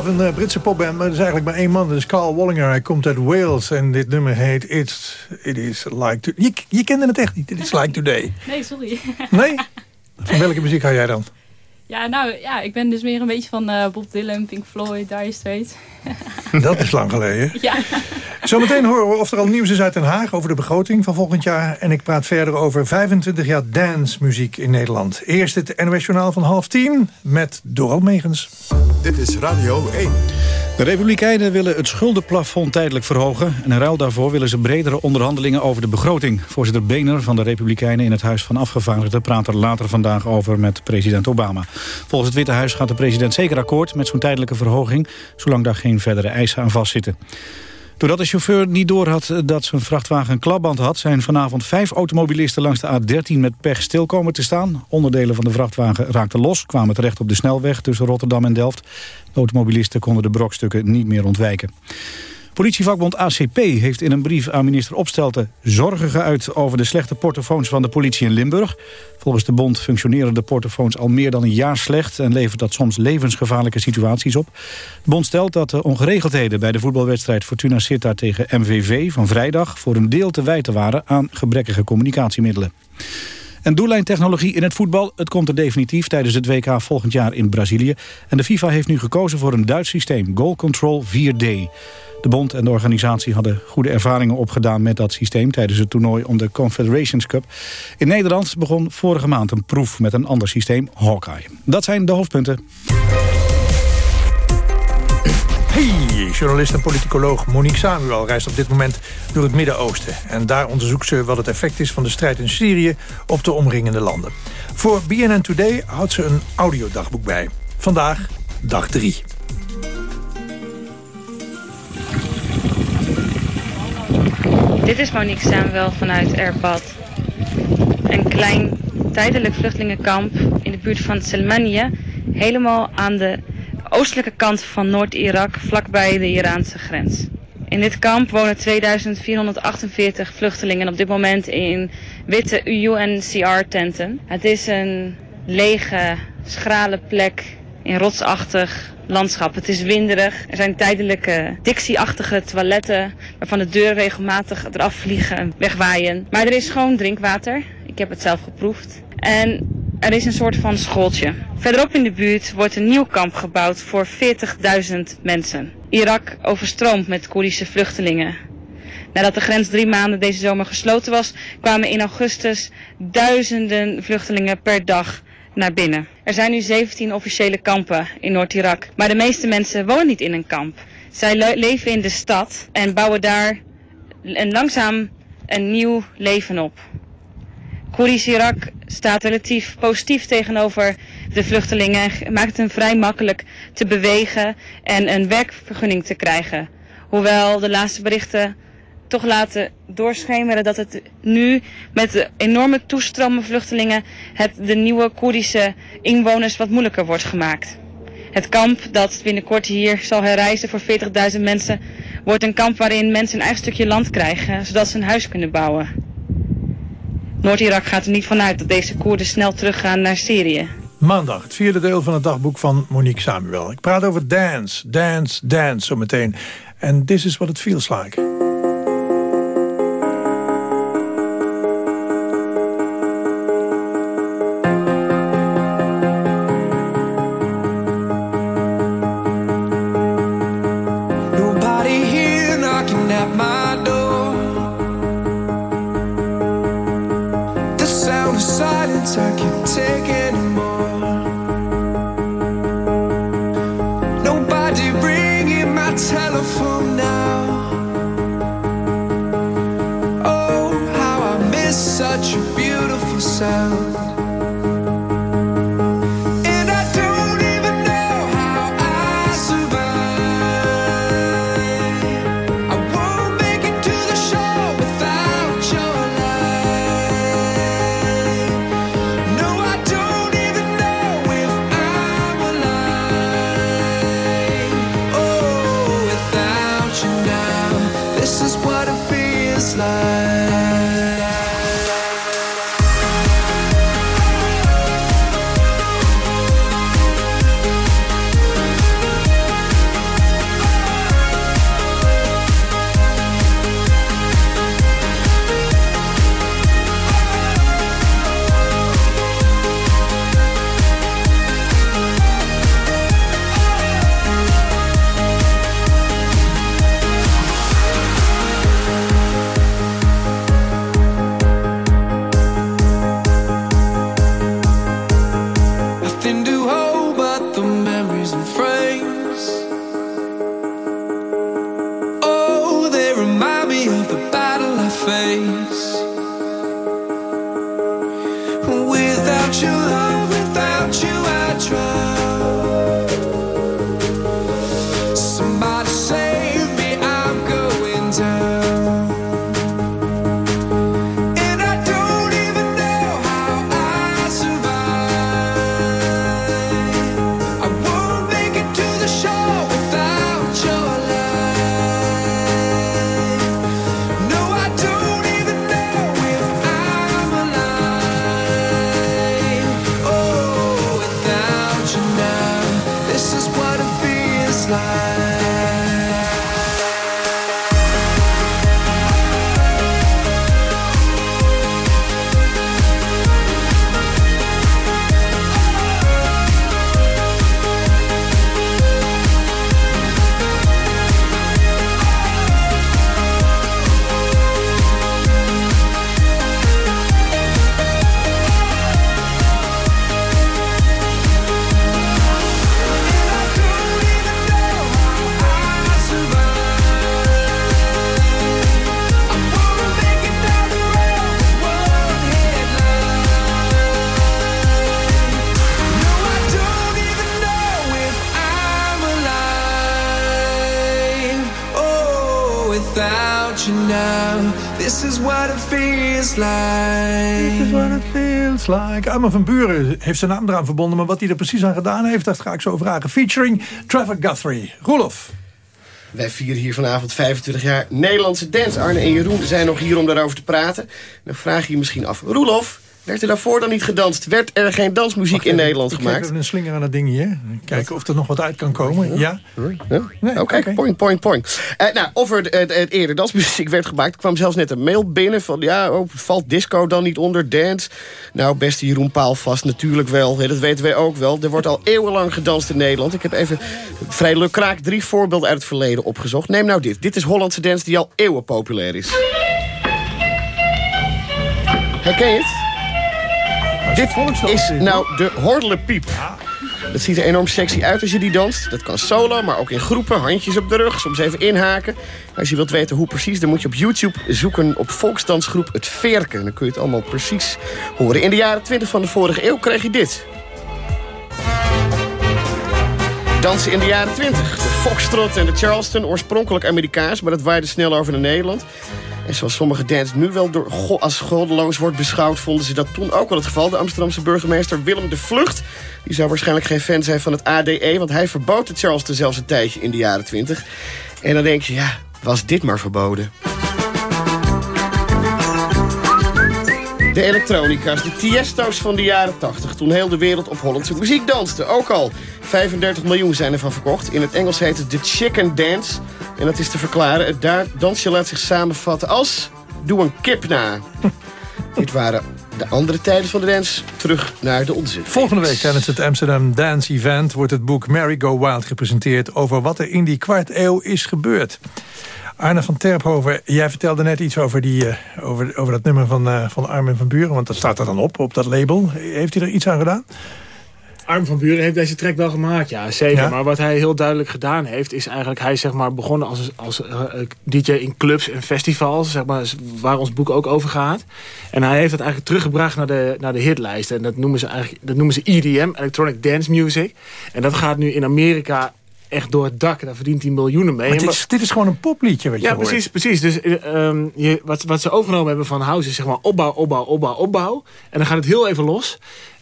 S13: Een eh, Britse popband, maar er is eigenlijk maar één man. Dat is Carl Wallinger. Hij komt uit Wales en dit nummer heet It's, It Is Like... To je, je kende het echt niet. It Is Like Today.
S11: Nee, sorry. (laughs)
S13: Nee? Van welke muziek hou jij dan?
S11: Ja, nou ja, ik ben dus meer een beetje van eh, Bob Dylan, Pink Floyd, Dire Straits.
S13: Dat is lang geleden.
S11: Ja.
S13: Zometeen horen we of er al nieuws is uit Den Haag over de begroting van volgend jaar. En ik praat verder over 25 jaar dancemuziek in Nederland. Eerst het NOS Journaal van half tien met Doral Megens.
S2: Dit is Radio 1.
S1: De Republikeinen willen het schuldenplafond tijdelijk verhogen... en in ruil daarvoor willen ze bredere onderhandelingen over de begroting. Voorzitter Boehner van de Republikeinen in het Huis van Afgevaardigden... praat er later vandaag over met president Obama. Volgens het Witte Huis gaat de president zeker akkoord met zo'n tijdelijke verhoging... zolang daar geen verdere eisen aan vastzitten. Doordat de chauffeur niet doorhad dat zijn vrachtwagen een klapband had... zijn vanavond vijf automobilisten langs de A13 met pech stil komen te staan. Onderdelen van de vrachtwagen raakten los, kwamen terecht op de snelweg tussen Rotterdam en Delft. De automobilisten konden de brokstukken niet meer ontwijken. Politievakbond ACP heeft in een brief aan minister Opstelten zorgen geuit over de slechte portofoons van de politie in Limburg. Volgens de bond functioneren de portofoons al meer dan een jaar slecht en levert dat soms levensgevaarlijke situaties op. De bond stelt dat de ongeregeldheden bij de voetbalwedstrijd Fortuna Sittard tegen MVV van vrijdag voor een deel te wijten waren aan gebrekkige communicatiemiddelen. En doellijntechnologie in het voetbal, het komt er definitief tijdens het WK volgend jaar in Brazilië. En de FIFA heeft nu gekozen voor een Duits systeem, Goal Control 4D. De bond en de organisatie hadden goede ervaringen opgedaan met dat systeem tijdens het toernooi om de Confederations Cup. In Nederland begon vorige maand een proef met een ander systeem, Hawkeye. Dat zijn de hoofdpunten.
S3: Hey, journalist en politicoloog Monique Samuel reist op dit moment door het Midden-Oosten. En daar onderzoekt ze wat het effect is van de strijd in Syrië op de omringende landen. Voor BNN Today houdt ze een audiodagboek bij. Vandaag dag 3.
S14: Dit is Monique Samuel vanuit Erbat. Een klein tijdelijk vluchtelingenkamp in de buurt van Selmanië. Helemaal aan de oostelijke kant van Noord-Irak, vlakbij de Iraanse grens. In dit kamp wonen 2448 vluchtelingen op dit moment in witte UNCR-tenten. Het is een lege, schrale plek in rotsachtig landschap. Het is winderig. Er zijn tijdelijke Dixie-achtige toiletten waarvan de deuren regelmatig eraf vliegen en wegwaaien. Maar er is schoon drinkwater. Ik heb het zelf geproefd. En er is een soort van schooltje. Verderop in de buurt wordt een nieuw kamp gebouwd voor 40.000 mensen. Irak overstroomt met Koerdische vluchtelingen. Nadat de grens drie maanden deze zomer gesloten was, kwamen in augustus duizenden vluchtelingen per dag naar binnen. Er zijn nu 17 officiële kampen in Noord-Irak, maar de meeste mensen wonen niet in een kamp. Zij le- leven in de stad en bouwen daar langzaam een nieuw leven op. Koerdisch Irak staat relatief positief tegenover de vluchtelingen en maakt het hen vrij makkelijk te bewegen en een werkvergunning te krijgen. Hoewel de laatste berichten toch laten doorschemeren dat het nu met de enorme toestromen vluchtelingen het de nieuwe Koerdische inwoners wat moeilijker wordt gemaakt. Het kamp dat binnenkort hier zal herrijzen voor 40.000 mensen wordt een kamp waarin mensen een eigen stukje land krijgen zodat ze een huis kunnen bouwen. Noord-Irak gaat er niet vanuit dat deze Koerden snel teruggaan naar Syrië.
S3: Maandag, het vierde deel van het dagboek van Monique Samuel. Ik praat over dance, dance, dance zometeen. En this is what it feels like.
S15: This is what it feels like.
S3: This is what it feels like. Armin van Buren heeft zijn naam eraan verbonden... maar wat hij er precies aan gedaan heeft, dat ga ik zo vragen. Featuring Trevor Guthrie. Roelof.
S4: Wij vieren hier vanavond 25 jaar Nederlandse dance. Arne en Jeroen zijn nog hier om daarover te praten. Dan vraag je je misschien af, Roelof, werd er daarvoor dan niet gedanst? Werd er geen dansmuziek in Nederland
S3: ik
S4: gemaakt?
S3: geef even een slinger aan het ding hier. Kijken of er nog wat uit kan komen. Ja?
S4: Nee, Oké, point, point, point. Eh, nou, of er eh, eerder dansmuziek werd gemaakt... er kwam zelfs net een mail binnen van... ja, oh, valt disco dan niet onder dance? Nou, beste Jeroen Paalvast, natuurlijk wel. Hè, dat weten wij ook wel. Er wordt al eeuwenlang gedanst in Nederland. Ik heb even vrij lukraak drie voorbeelden uit het verleden opgezocht. Neem nou dit. Dit is Hollandse dance die al eeuwen populair is. Herken je het? Dit is nou de horlepiep. Dat ziet er enorm sexy uit als je die danst. Dat kan solo, maar ook in groepen. Handjes op de rug, soms even inhaken. Als je wilt weten hoe precies, dan moet je op YouTube zoeken op volksdansgroep Het Verken. Dan kun je het allemaal precies horen. In de jaren 20 van de vorige eeuw kreeg je dit. Dansen in de jaren 20. De foxtrot en de charleston, oorspronkelijk Amerikaans... maar dat waaide snel over naar Nederland. En zoals sommige dance nu wel door go- als goddeloos wordt beschouwd... vonden ze dat toen ook al het geval. De Amsterdamse burgemeester Willem de Vlucht... die zou waarschijnlijk geen fan zijn van het ADE... want hij verbood de charleston zelfs een tijdje in de jaren 20. En dan denk je, ja, was dit maar verboden. De elektronica's, de Tiesto's van de jaren 80... toen heel de wereld op Hollandse muziek danste. Ook al 35 miljoen zijn ervan verkocht. In het Engels heet het de Chicken Dance. En dat is te verklaren. Het daar dansje laat zich samenvatten als... Doe een kip na. (laughs) Dit waren de andere tijden van de dance. Terug naar de onze.
S3: Volgende week tijdens het Amsterdam Dance Event... wordt het boek Mary Go Wild gepresenteerd... over wat er in die kwart eeuw is gebeurd. Arne van Terphoven, jij vertelde net iets over, die, eh, over, over dat nummer van, eh, van Armin van Buren. Want dat staat er dan op, op dat label. Heeft hij er iets aan gedaan?
S6: Arm van Buren heeft deze track wel gemaakt, ja, zeker.
S3: Ja?
S6: Maar wat hij heel duidelijk gedaan heeft... is eigenlijk, hij is zeg maar begonnen als, als eh, DJ in clubs en festivals... Zeg maar, waar ons boek ook over gaat. En hij heeft het eigenlijk teruggebracht naar de, naar de hitlijsten. En dat noemen ze eigenlijk dat noemen ze EDM, Electronic Dance Music. En dat gaat nu in Amerika echt door het dak. Daar verdient hij miljoenen mee.
S3: Maar dit, is, dit is gewoon een popliedje wat je
S6: ja,
S3: hoort.
S6: precies, precies. Dus eh, ehm, je, wat, wat ze overgenomen hebben van House is zeg maar opbouw, opbouw, opbouw, opbouw. En dan gaat het heel even los.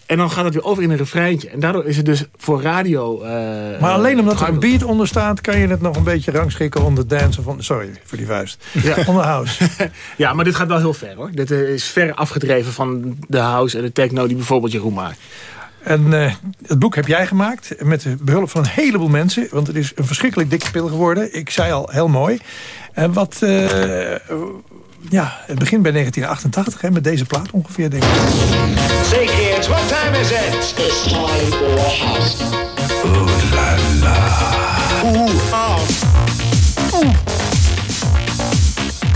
S6: En dan gaat het weer over in een refreintje. En daardoor is het dus voor radio... eh,
S3: Maar alleen omdat er een beat onder staat... kan je het nog een beetje rangschikken onder dance of... on- Sorry voor die vuist.
S6: Ja. (laughs)
S3: Onder house. (laughs)
S6: Ja, maar dit gaat wel heel ver hoor. Dit eh, is ver afgedreven van de house en de techno die bijvoorbeeld Jeroen maakt.
S3: En eh, het boek heb jij gemaakt met de behulp van een heleboel mensen. Want het is een verschrikkelijk dikke pil geworden. Ik zei al, heel mooi. En wat... eh, ja, het begint bij 1988 hè, met deze plaat ongeveer, denk ik.
S16: Say kids, what time is it? It's time for house. Ooh la la. Oh.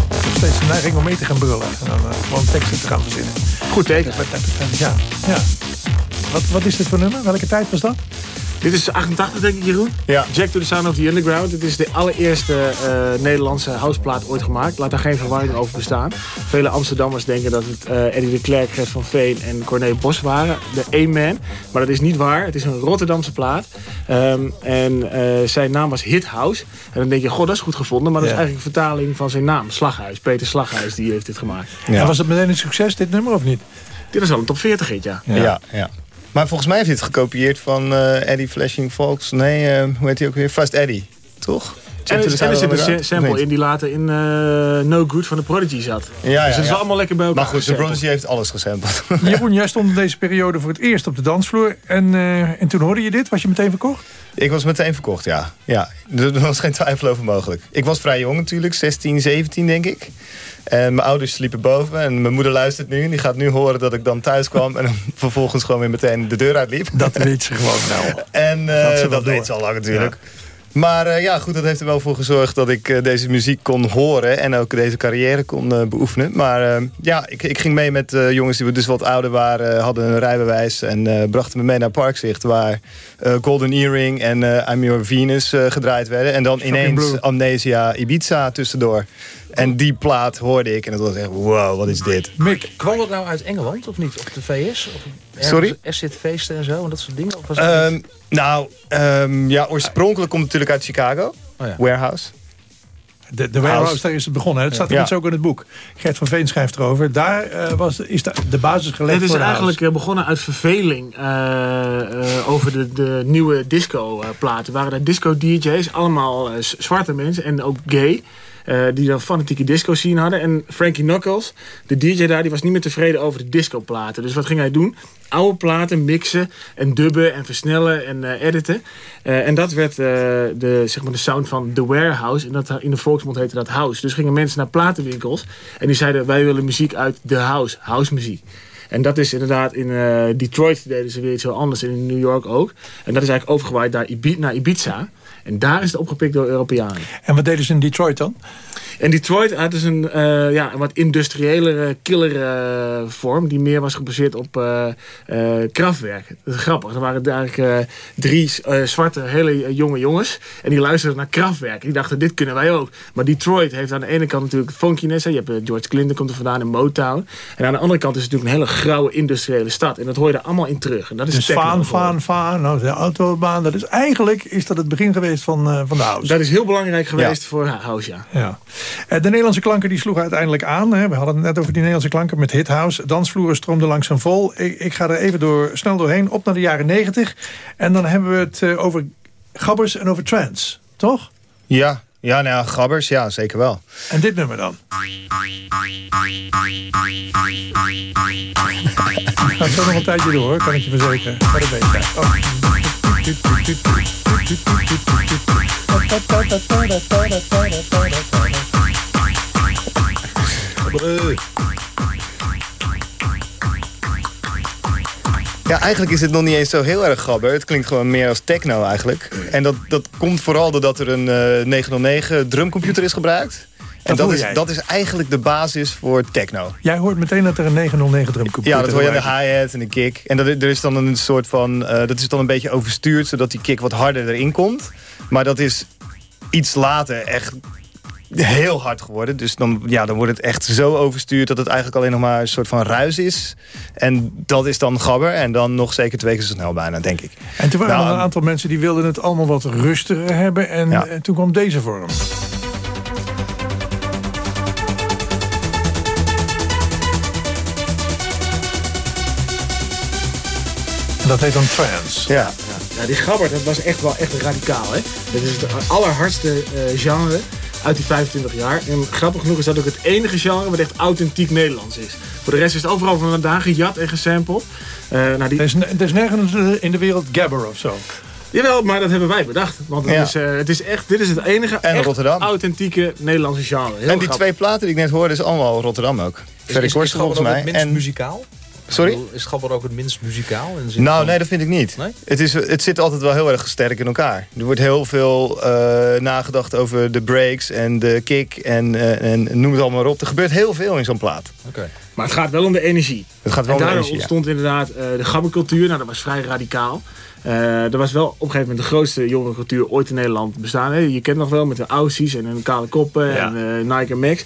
S3: Ik heb steeds de neiging om mee te gaan brullen. En dan eh, gewoon teksten te gaan verzinnen.
S6: Goed teken.
S3: Ja, ja. Wat, wat is dit voor nummer? Welke tijd was dat?
S6: Dit is 88 denk ik Jeroen.
S7: Ja.
S6: Jack to the Sound of the Underground. Het is de allereerste eh, Nederlandse houseplaat ooit gemaakt. Laat daar geen verwarring over bestaan. Vele Amsterdammers denken dat het eh, Eddie de Klerk, Gert van Veen en Corné Bos waren. De A-man. Maar dat is niet waar. Het is een Rotterdamse plaat. Ehm, en eh, zijn naam was Hit House. En dan denk je, god dat is goed gevonden. Maar dat is eigenlijk een vertaling van zijn naam. Slaghuis. Peter Slaghuis die heeft dit gemaakt.
S3: En was het meteen een succes, dit nummer, of niet?
S6: Dit is al een top 40 hit, ja.
S7: Ja. ja, Maar volgens mij heeft hij het gekopieerd van eh, Eddie Flashing Fox. Nee, eh, hoe heet hij ook weer? Fast Eddie, toch?
S6: En er, en er zit een sample in die later in eh, No Good van de Prodigy zat.
S7: Ja, ja,
S6: dus het is wel allemaal lekker bij elkaar
S7: Maar goed, de. Prodigy heeft alles gesampled. (laughs)
S3: Jeroen, jij stond in deze periode voor het eerst op de dansvloer. En, eh, en toen hoorde je dit. Was je meteen verkocht?
S7: Ik was meteen verkocht, ja. ja. Er was geen twijfel over mogelijk. Ik was vrij jong natuurlijk, 16, 17 denk ik. En mijn ouders sliepen boven en mijn moeder luistert nu. En die gaat nu horen dat ik dan thuis kwam en dan (laughs) vervolgens gewoon weer meteen de deur uitliep.
S3: Dat weet ze gewoon wel. (laughs)
S7: En eh,
S3: Dat ze
S7: dat
S3: door.
S7: weet ze al lang natuurlijk. Maar eh, ja, goed, dat heeft er wel voor gezorgd dat ik eh, deze muziek kon horen... en ook deze carrière kon eh, beoefenen. Maar ja, ik, ik ging mee met jongens die dus wat ouder waren... hadden een rijbewijs en brachten me mee naar Parkzicht... waar Golden Earring en I'm Your Venus gedraaid werden. En dan
S3: Shocking
S7: ineens
S3: Blue.
S7: Amnesia Ibiza tussendoor. En die plaat hoorde ik en het was echt, wow, wat is dit?
S3: Mick.
S10: Kwam dat nou uit Engeland of niet? Of de VS? Of
S7: Sorry?
S10: Acid feesten en zo en dat soort dingen? Of was het
S7: Ehm, nou, ehm, ja, oorspronkelijk komt het natuurlijk uit Chicago.
S10: Oh ja.
S7: Warehouse.
S3: De, de warehouse, daar is het begonnen. Het staat
S6: Ja.
S3: ja. ook in het boek. Gert van Veen schrijft erover. Daar eh, was, is de, de basis gelegd
S6: Het is
S3: voor de
S6: eigenlijk eh, begonnen uit verveling eh, eh, over de, de nieuwe disco-platen. waren er disco-dj's, allemaal zwarte mensen en ook gay. Eh, die dan fanatieke disco scene hadden. En Frankie Knuckles, de DJ daar, die was niet meer tevreden over de disco-platen. Dus wat ging hij doen? Oude platen mixen en dubben en versnellen en eh, editen. Eh, en dat werd de, zeg maar de sound van The Warehouse. En dat, in de volksmond heette dat house. Dus gingen mensen naar platenwinkels. En die zeiden, wij willen muziek uit de house. House muziek. En dat is inderdaad in Detroit deden ze weer iets heel anders. In New York ook. En dat is eigenlijk overgewaaid naar Ibiza. En daar is het opgepikt door Europeanen.
S3: En wat deden ze in Detroit dan?
S6: En Detroit had dus een, eh, ja, wat industriëlere, killer vorm. Die meer was gebaseerd op eh eh, krachtwerk. Dat is grappig. Er waren eigenlijk eh, drie eh, zwarte, hele eh, jonge jongens. En die luisterden naar krachtwerk. Die dachten, dit kunnen wij ook. Maar Detroit heeft aan de ene kant natuurlijk funkiness. Hè. Je hebt eh, George Clinton komt er vandaan in Motown. En aan de andere kant is het natuurlijk een hele grauwe industriële stad. En dat hoor je er allemaal in terug. En dat is
S3: Dus vaan, vaan, vaan. Nou, de autobaan. Dat is eigenlijk is dat het begin geweest van, eh, van de house.
S6: Dat is heel belangrijk geweest voor House, ja.
S3: Ja. Eh, De Nederlandse klanken die sloegen uiteindelijk aan. Hè. We hadden het net over die Nederlandse klanken met Hit House. Dansvloeren stroomden langzaam vol. Ik, ik ga er even door, snel doorheen. Op naar de jaren 90. En dan hebben we het eh, over gabbers en over trance. Toch?
S7: Ja, ja, nou ja, gabbers, ja, zeker wel.
S3: En dit nummer dan? Gaat zo nog een tijdje door, hoor, kan ik je verzekeren. Maar dat weet ik. Oh.
S7: Ja, eigenlijk is het nog niet eens zo heel erg gabber. Het klinkt gewoon meer als techno eigenlijk. En dat, dat komt vooral doordat er een eh 909 drumcomputer is gebruikt. En
S3: Dat
S7: is, dat is eigenlijk de basis voor techno.
S3: Jij hoort meteen dat er een 909 drumcomputer
S7: Ja, dat hoor je aan de hi-hat en de kick. En dat, er is dan een soort van... eh, dat is dan een beetje overstuurd, zodat die kick wat harder erin komt. Maar dat is iets later echt heel hard geworden. Dus dan, ja, dan wordt het echt zo overstuurd... dat het eigenlijk alleen nog maar een soort van ruis is. En dat is dan gabber. En dan nog zeker twee keer zo snel bijna, denk ik.
S3: En toen waren
S7: Nou,
S3: er een aantal mensen die wilden het allemaal wat rustiger hebben. En
S7: Ja.
S3: toen kwam deze vorm. En dat heet dan trance.
S7: Ja.
S6: Ja, die gabber, dat was echt wel echt radicaal. Hè? Dat is het allerhardste eh, genre uit die 25 jaar. En grappig genoeg is dat ook het enige genre wat echt authentiek Nederlands is. Voor de rest is het overal van vandaan gejat en gesampled. Eh nou, die...
S3: Er is, er is nergens in de wereld gabber of zo.
S6: Jawel, maar dat hebben wij bedacht. Want
S7: Ja.
S6: is, eh, het is echt, dit is het enige
S7: En
S6: echt
S7: Rotterdam.
S6: authentieke Nederlandse genre. Heel
S7: en die
S6: grappig.
S7: twee platen die ik net hoorde, is allemaal Rotterdam ook. Ferry Korst volgens mij.
S10: het minst
S7: En,
S10: muzikaal?
S7: Sorry?
S10: Bedoel, Is Gabber ook het minst muzikaal? In de zin
S7: Nou,
S10: van-
S7: nee, dat vind ik niet.
S10: Nee?
S7: Het, is, het zit altijd wel heel erg sterk in elkaar. Er wordt heel veel eh, nagedacht over de breaks en de kick en, eh, en noem het allemaal maar op. Er gebeurt heel veel in zo'n plaat.
S10: Oké.
S6: Maar het gaat wel om de energie.
S7: Het gaat wel
S6: en
S7: om de energie, ja.
S6: ontstond inderdaad eh, de gabbercultuur. Nou, dat was vrij radicaal. Eh er was wel op een gegeven moment de grootste jongerencultuur ooit in Nederland bestaan. Hè? Je kent nog wel met de Aussies en hun kale koppen
S3: Ja.
S6: en eh, Nike en Max.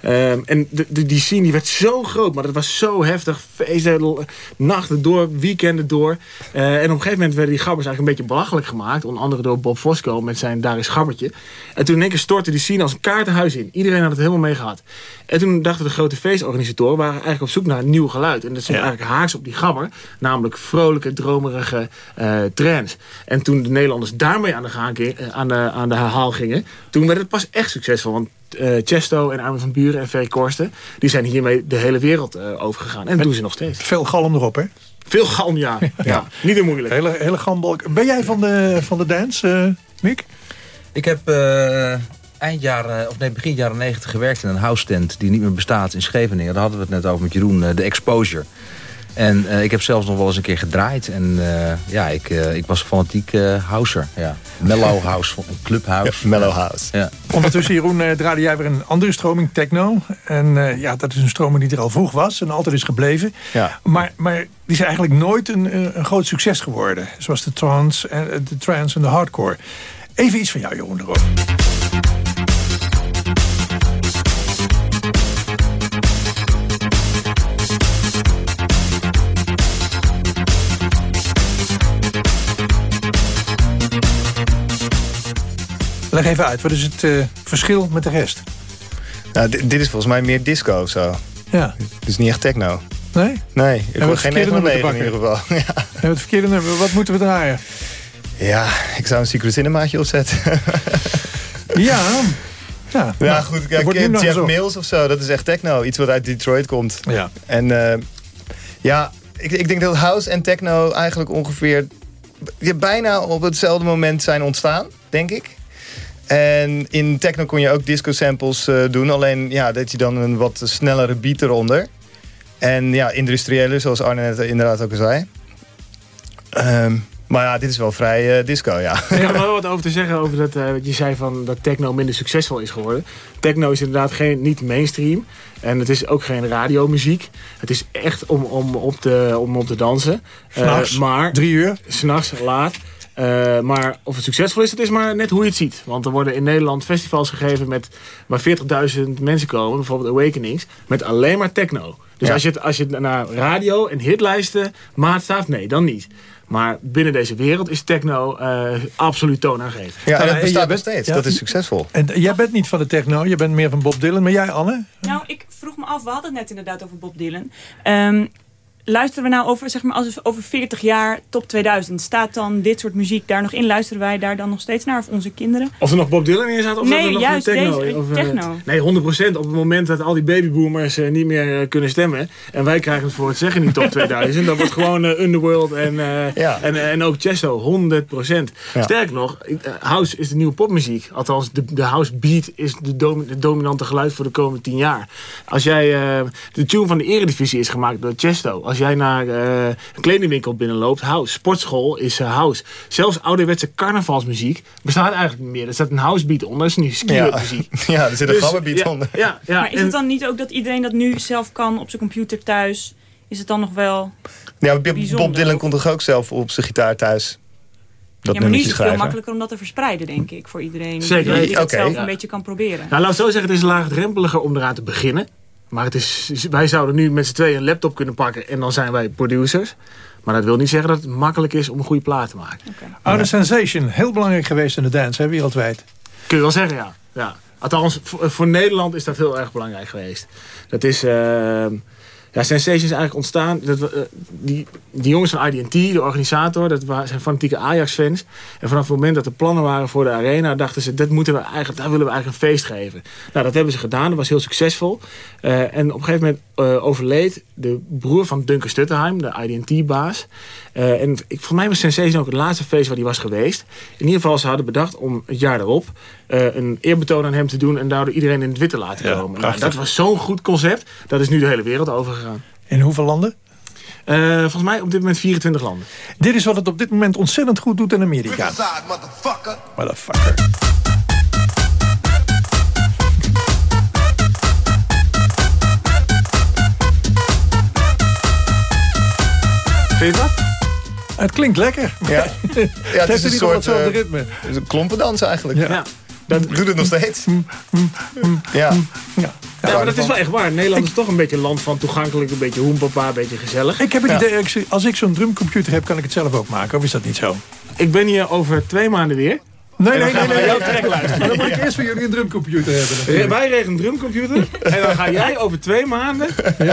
S6: Ehm, en de, de- die scene die werd zo groot, maar dat was zo heftig. Feesten, nachten door, weekenden door. Eh, en op een gegeven moment werden die gabbers eigenlijk een beetje belachelijk gemaakt. Onder andere door Bob Fosco met zijn Daar is Gabbertje. En toen in één keer stortte die scene als een kaartenhuis in. Iedereen had het helemaal mee gehad. En toen dachten de grote feestorganisatoren... waren eigenlijk op zoek naar een nieuw geluid. En dat stond eigenlijk haaks op die gabber. Namelijk vrolijke, dromerige eh trends. En toen de Nederlanders daarmee aan de, gaan, eh, aan, de, aan de haal gingen... toen werd het pas echt succesvol. Want eh, Chesto en Armin van Buren en Ferry Korsten... die zijn hiermee de hele wereld eh, overgegaan. En dat doen ze nog steeds.
S3: Veel galm erop, hè?
S6: Veel galm, (laughs) ja. ja. Niet te moeilijk.
S3: Hele, hele galmbalk. Ben jij van de, van de dance, eh Mick?
S10: Ik heb eh, eind jaren, of nee, begin jaren 90 gewerkt in een house tent die niet meer bestaat in Scheveningen. Daar hadden we het net over met Jeroen, de Exposure. En eh, ik heb zelfs nog wel eens een keer gedraaid. En eh, ja, ik, eh, ik was fanatiek houser. Ja. Mellow (laughs) house, clubhouse.
S7: mellow house.
S10: Ja.
S3: Ondertussen, Jeroen, draaide jij weer een andere stroming, techno. En eh, ja, dat is een stroming die er al vroeg was en altijd is gebleven.
S7: Ja.
S3: Maar, maar die is eigenlijk nooit een, een groot succes geworden. Zoals de trance, en, de trance en de hardcore. Even iets van jou, Jeroen, erover. Leg even uit, wat is het eh, verschil met de rest?
S7: Nou, dit, is volgens mij meer disco of zo.
S3: Ja.
S7: Het is niet echt techno.
S3: Nee?
S7: Nee, ik hoor geen
S3: verkeerde
S7: 9
S3: nummer te
S7: 9 in ieder geval. (laughs) Ja.
S3: We hebben het verkeerde nummer. Wat moeten we draaien?
S7: ja, ik zou een Secret Cinemaatje opzetten. (laughs)
S3: Ja. Ja,
S7: Ja,
S3: nou,
S7: goed. Kijk,
S3: nog
S7: Jeff. Mills of zo, dat is echt techno. Iets wat uit Detroit komt.
S3: Ja.
S7: En eh, ja, ik, ik denk dat house en techno eigenlijk ongeveer ja, bijna op hetzelfde moment zijn ontstaan, denk ik. En in techno kon je ook disco samples eh, doen, alleen ja, dat je dan een wat snellere beat eronder. En ja, industriële, zoals Arne net inderdaad ook al zei. Ehm, maar ja, dit is wel vrij eh, disco, ja.
S6: Ik heb er wel (laughs) wat over te zeggen over dat eh, wat je zei van dat techno minder succesvol is geworden. Techno is inderdaad geen, niet mainstream. En het is ook geen radiomuziek. Het is echt om, om, op, te, om op te dansen. Eh,
S3: S'nachts,
S6: maar,
S3: drie uur.
S6: S'nachts, laat. Eh, maar of het succesvol is, dat is maar net hoe je het ziet. Want er worden in Nederland festivals gegeven met waar 40.000 mensen komen. Bijvoorbeeld Awakenings. Met alleen maar techno. Dus
S7: Ja.
S6: als, je het, als je het naar radio en hitlijsten maatstaaf, nee, dan niet. Maar binnen deze wereld is techno eh, absoluut toonaangevend.
S7: Ja, en het
S3: en
S7: bestaat
S3: bent-
S7: steeds.
S3: ja.
S7: Dat is succesvol.
S3: En jij bent niet van de techno, je bent meer van Bob Dylan. Maar jij, Anne?
S12: Nou, ik vroeg me af, we hadden het net inderdaad over Bob Dylan. Ehm, luisteren we nou over, zeg maar, als we over 40 jaar top 2000, staat dan dit soort muziek daar nog in? Luisteren wij daar dan nog steeds naar, of onze kinderen?
S6: Of er nog Bob Dylan in staat? Of
S12: Nee,
S6: er nog
S12: juist
S6: techno,
S12: deze,
S6: of, eh,
S12: techno.
S6: Nee, 100%. Op het moment dat al die babyboomers eh, niet meer eh, kunnen stemmen. En wij krijgen het voor het zeggen in die top 2000. dan wordt gewoon Underworld en, eh,
S7: Ja.
S6: en, en ook Chesto 100%.
S7: Ja.
S6: Sterker nog, house is de nieuwe popmuziek. Althans, de, de house beat is de het dominante geluid voor de komende 10 jaar. Als jij, eh, de tune van de eredivisie is gemaakt door Chesto. Als jij naar eh, een kledingwinkel binnenloopt, house. Sportschool is eh, house. Zelfs ouderwetse carnavalsmuziek bestaat eigenlijk niet meer. Er staat een house beat onder. Dat is nu ski
S7: Ja.
S6: muziek. (laughs)
S7: ja, er zit een
S6: Dus,
S7: gabberbeat
S6: ja,
S7: onder.
S6: Ja, ja.
S12: maar is
S6: en-
S12: het dan niet ook dat iedereen dat nu zelf kan op zijn computer thuis? Is het dan nog wel...
S7: Ja, Bob-
S12: Bijzonder.
S7: Bob Dylan kon toch ook zelf op zijn gitaar thuis dat
S12: ja, maar nu is het veel makkelijker om dat te verspreiden, denk ik, voor iedereen.
S6: Zeker.
S12: Dat
S7: Oké.
S12: zelf
S6: Ja.
S12: een beetje kan proberen.
S6: Nou, laat ik zo zeggen, het is laagdrempeliger om eraan te beginnen. Maar het is, wij zouden nu met z'n tweeën een laptop kunnen pakken en dan zijn wij producers. Maar dat wil niet zeggen dat het makkelijk is om een goede plaat te maken.
S3: Oude Sensation, heel belangrijk geweest in de dance, hè, wereldwijd.
S6: Kun je wel zeggen, ja. ja. Althans, voor, voor Nederland is dat heel erg belangrijk geweest. Dat is... eh, ja, Sensation is eigenlijk ontstaan. Dat we, eh, die, die jongens van IDT, de organisator, dat waren, zijn fanatieke Ajax-fans. En vanaf het moment dat er plannen waren voor de arena, dachten ze: dat moeten we eigenlijk, daar willen we eigenlijk een feest geven. Nou, dat hebben ze gedaan. Dat was heel succesvol. Eh, en op een gegeven moment eh, overleed de broer van Duncan Stutterheim, de IDT-baas. En ik, voor mij was Sensation ook het laatste feest waar hij was geweest. In ieder geval, ze hadden bedacht om het jaar erop een eerbetoon aan hem te doen en daardoor iedereen in het wit te laten
S3: Ja,
S6: komen. Nou, dat was zo'n goed concept. Dat is nu de hele wereld
S3: In hoeveel landen?
S6: Eh, volgens mij op dit moment 24 landen.
S3: Dit is wat het op dit moment ontzettend goed doet in Amerika. Motherfucker.
S6: Vind je dat?
S3: Het klinkt lekker.
S7: Ja, (laughs) ja het is een soort
S3: hetzelfde
S7: eh,
S3: ritme.
S7: het is een klompendans eigenlijk.
S3: Ja.
S6: Ja.
S7: Dat doet het nog steeds. Ja.
S3: Ja.
S6: Ja, maar dat is wel echt waar. Nederland is toch een beetje een land van toegankelijk, een beetje hoempapa, een beetje gezellig.
S3: Ik heb het
S7: Ja.
S3: idee, als ik zo'n drumcomputer heb, kan ik het zelf ook maken. Of is dat niet zo?
S6: Ik ben hier over twee maanden weer.
S3: Nee, nee, nee. nee,
S6: naar jouw track luisteren.
S3: Maar (laughs) dan moet ik eerst voor jullie een drumcomputer hebben.
S6: Wij regelen een drumcomputer. En dan ga jij over twee maanden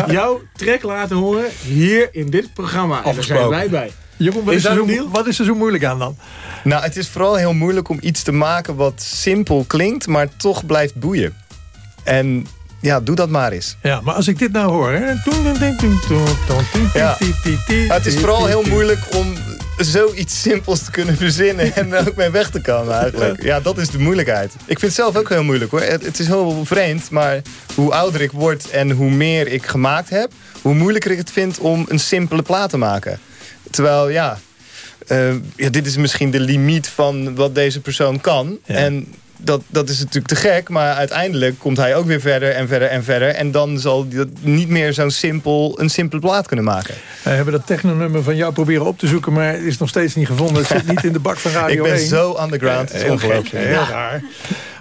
S6: jouw track laten horen hier in dit programma. En daar zijn
S3: Afgesproken.
S6: wij bij.
S3: Jeroen, wat
S6: Is
S3: is, er zo, wat is er zo moeilijk aan dan?
S7: Nou, het is vooral heel moeilijk om iets te maken wat simpel klinkt, maar toch blijft boeien. En ja, doe dat maar eens.
S3: Ja, maar als ik dit nou hoor... Hè?
S7: Ja. Het is vooral heel moeilijk om zoiets simpels te kunnen verzinnen en er ook mee weg te komen eigenlijk. Ja, dat is de moeilijkheid. Ik vind het zelf ook heel moeilijk hoor. Het, het is heel vreemd, maar hoe ouder ik word en hoe meer ik gemaakt heb, hoe moeilijker ik het vind om een simpele plaat te maken. Terwijl ja, eh, ja dit is misschien de limiet van wat deze persoon kan.
S3: Ja.
S7: En dat, dat is natuurlijk te gek, maar uiteindelijk komt hij ook weer verder en verder en verder. En dan zal hij dat niet meer zo'n simpel, een simpele plaat kunnen maken.
S3: We hebben dat technonummer van jou proberen op te zoeken... maar het is nog steeds niet gevonden. Het zit niet in de bak van Radio (laughs)
S7: Ik ben
S3: 1.
S7: zo underground. Het is
S3: Heel
S7: ongelooflijk.
S3: gek, Heel raar.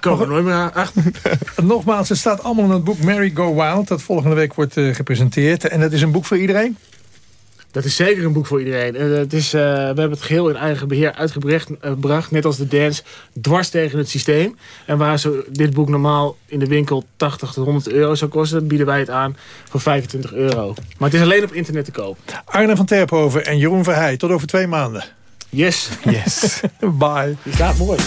S6: Kom er nooit meer achter. (laughs)
S3: Nogmaals, het staat allemaal in het boek Mary Go Wild... dat volgende week wordt eh, gepresenteerd. En dat is een boek voor iedereen?
S6: Dat is zeker een boek voor iedereen. Eh, het is, eh, we hebben het geheel in eigen beheer uitgebracht, eh, net als de dance, dwars tegen het systeem. En waar zo dit boek normaal in de winkel 80 tot 100 euro zou kosten, bieden wij het aan voor 25 euro. Maar het is alleen op internet te koop.
S3: Arne van Terphoven en Jeroen Verheij. Tot over twee maanden.
S6: Yes.
S3: Yes. (laughs) Bye.
S6: Die staat mooi.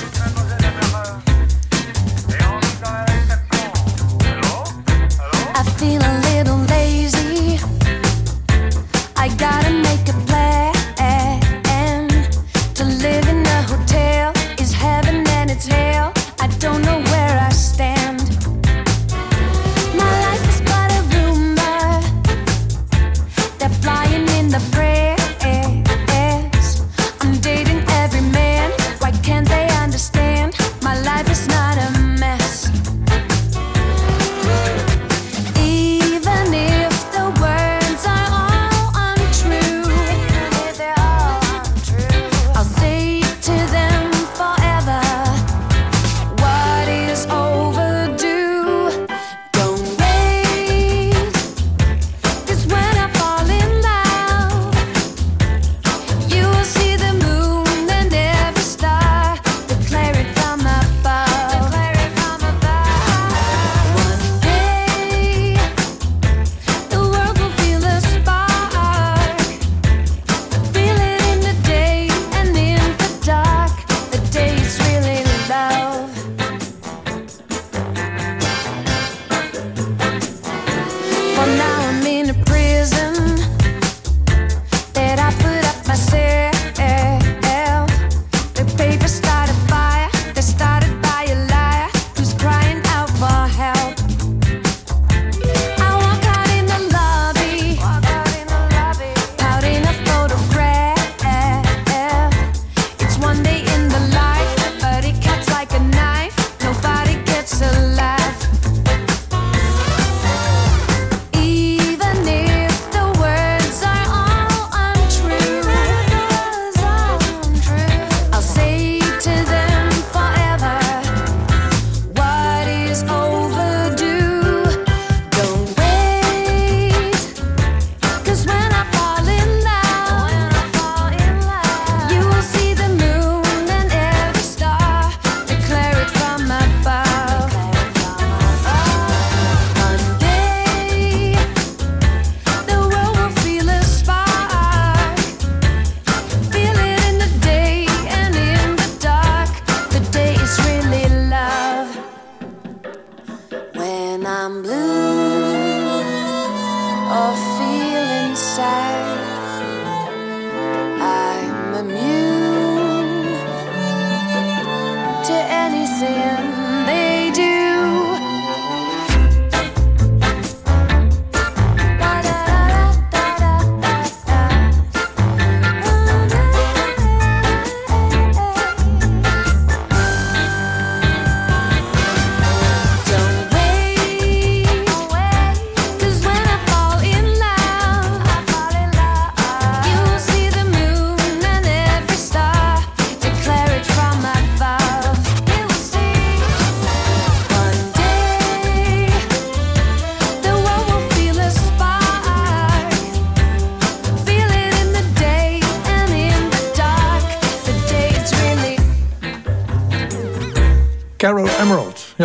S5: Gotta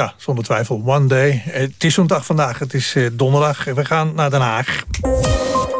S3: Ja, zonder twijfel. One day. Eh, Het is zo'n dag vandaag. Het is eh, donderdag. We gaan naar Den Haag.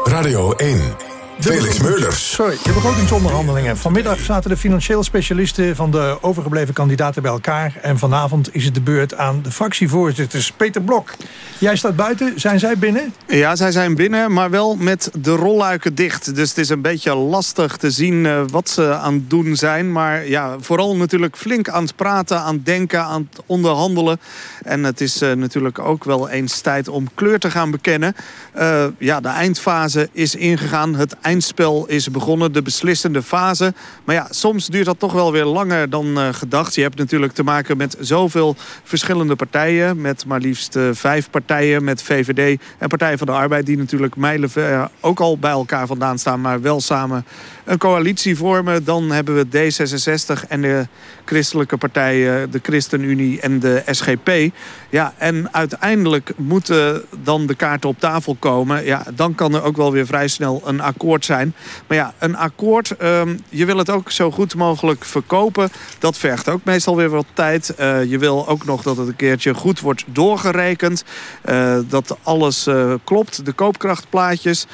S2: Radio 1. Felix Meurders.
S3: Sorry, de begrotingsonderhandelingen. Vanmiddag zaten de financieel specialisten van de overgebleven kandidaten bij elkaar. En vanavond is het de beurt aan de fractievoorzitters. Peter Blok, jij staat buiten. Zijn zij binnen?
S17: Ja, zij zijn binnen, maar wel met de rolluiken dicht. Dus het is een beetje lastig te zien eh, wat ze aan het doen zijn. Maar ja, vooral natuurlijk flink aan het praten, aan het denken, aan het onderhandelen. En het is eh, natuurlijk ook wel eens tijd om kleur te gaan bekennen. Eh, ja, de eindfase is ingegaan. Het eindspel is begonnen, de beslissende fase. Maar ja, soms duurt dat toch wel weer langer dan eh, gedacht. Je hebt natuurlijk te maken met zoveel verschillende partijen. Met maar liefst eh, vijf partijen, met VVD en Partij van de Arbeid... die natuurlijk mijlenver ook al bij elkaar vandaan staan... maar wel samen een coalitie vormen. Dan hebben we D66 en de christelijke partijen, de ChristenUnie en de SGP. Ja, en uiteindelijk moeten dan de kaarten op tafel komen. Ja, dan kan er ook wel weer vrij snel een akkoord zijn. Maar ja, een akkoord, ehm, je wil het ook zo goed mogelijk verkopen. Dat vergt ook meestal weer wat tijd. Eh, je wil ook nog dat het een keertje goed wordt doorgerekend. Eh, dat alles eh, klopt, de koopkrachtplaatjes.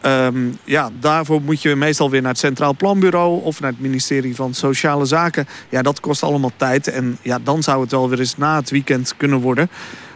S17: Ehm, ja, daarvoor moet je meestal weer naar het Centraal Planbureau... of naar het ministerie van Sociale Zaken. Ja, dat kost allemaal tijd. En ja, dan zou het wel weer eens na het weekend kunnen worden.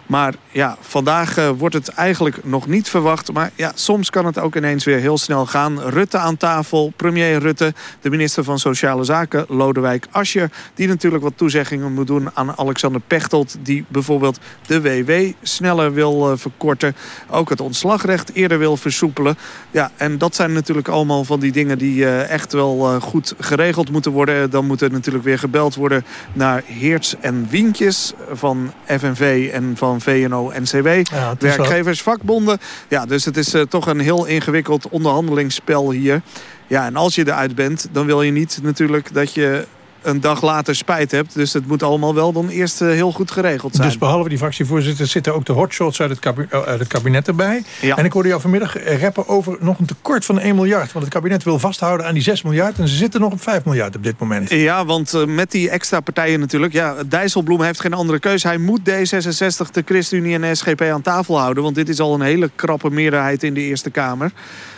S17: Maar ja, vandaag eh, wordt het eigenlijk nog niet verwacht. Maar ja, soms kan het ook ineens weer heel snel gaan. Rutte aan tafel, premier Rutte, de minister van Sociale Zaken, Lodewijk Asscher... die natuurlijk wat toezeggingen moet doen aan Alexander Pechtold... die bijvoorbeeld de WW sneller wil eh, verkorten. Ook het ontslagrecht eerder wil versoepelen. Ja, en dat zijn natuurlijk allemaal van die dingen die eh, echt wel goed geregeld moeten worden. Dan moet er natuurlijk weer gebeld worden naar Heerts en Wientjes van FNV en van VNO-NCW.
S3: het is wel-
S17: Werkgeversvakbonden. Ja, dus het is eh, toch een heel ingewikkeld onderhandelingsspel hier. Ja, en als je eruit bent, dan wil je niet natuurlijk dat je een dag later spijt hebt. Dus het moet allemaal wel dan eerst eh, heel goed geregeld zijn.
S3: Dus behalve die fractievoorzitters zitten ook de hotshots uit het, kabi- oh, uit het kabinet erbij. En ik hoorde jou vanmiddag eh, rappen over nog een tekort van 1 miljard. Want het kabinet wil vasthouden aan die 6 miljard. En ze zitten nog op 5 miljard op dit moment.
S17: Ja, want eh, met die extra partijen natuurlijk... Ja, Dijsselbloem heeft geen andere keus. Hij moet D66, de ChristenUnie en de SGP aan tafel houden. Want dit is al een hele krappe meerderheid in de Eerste Kamer.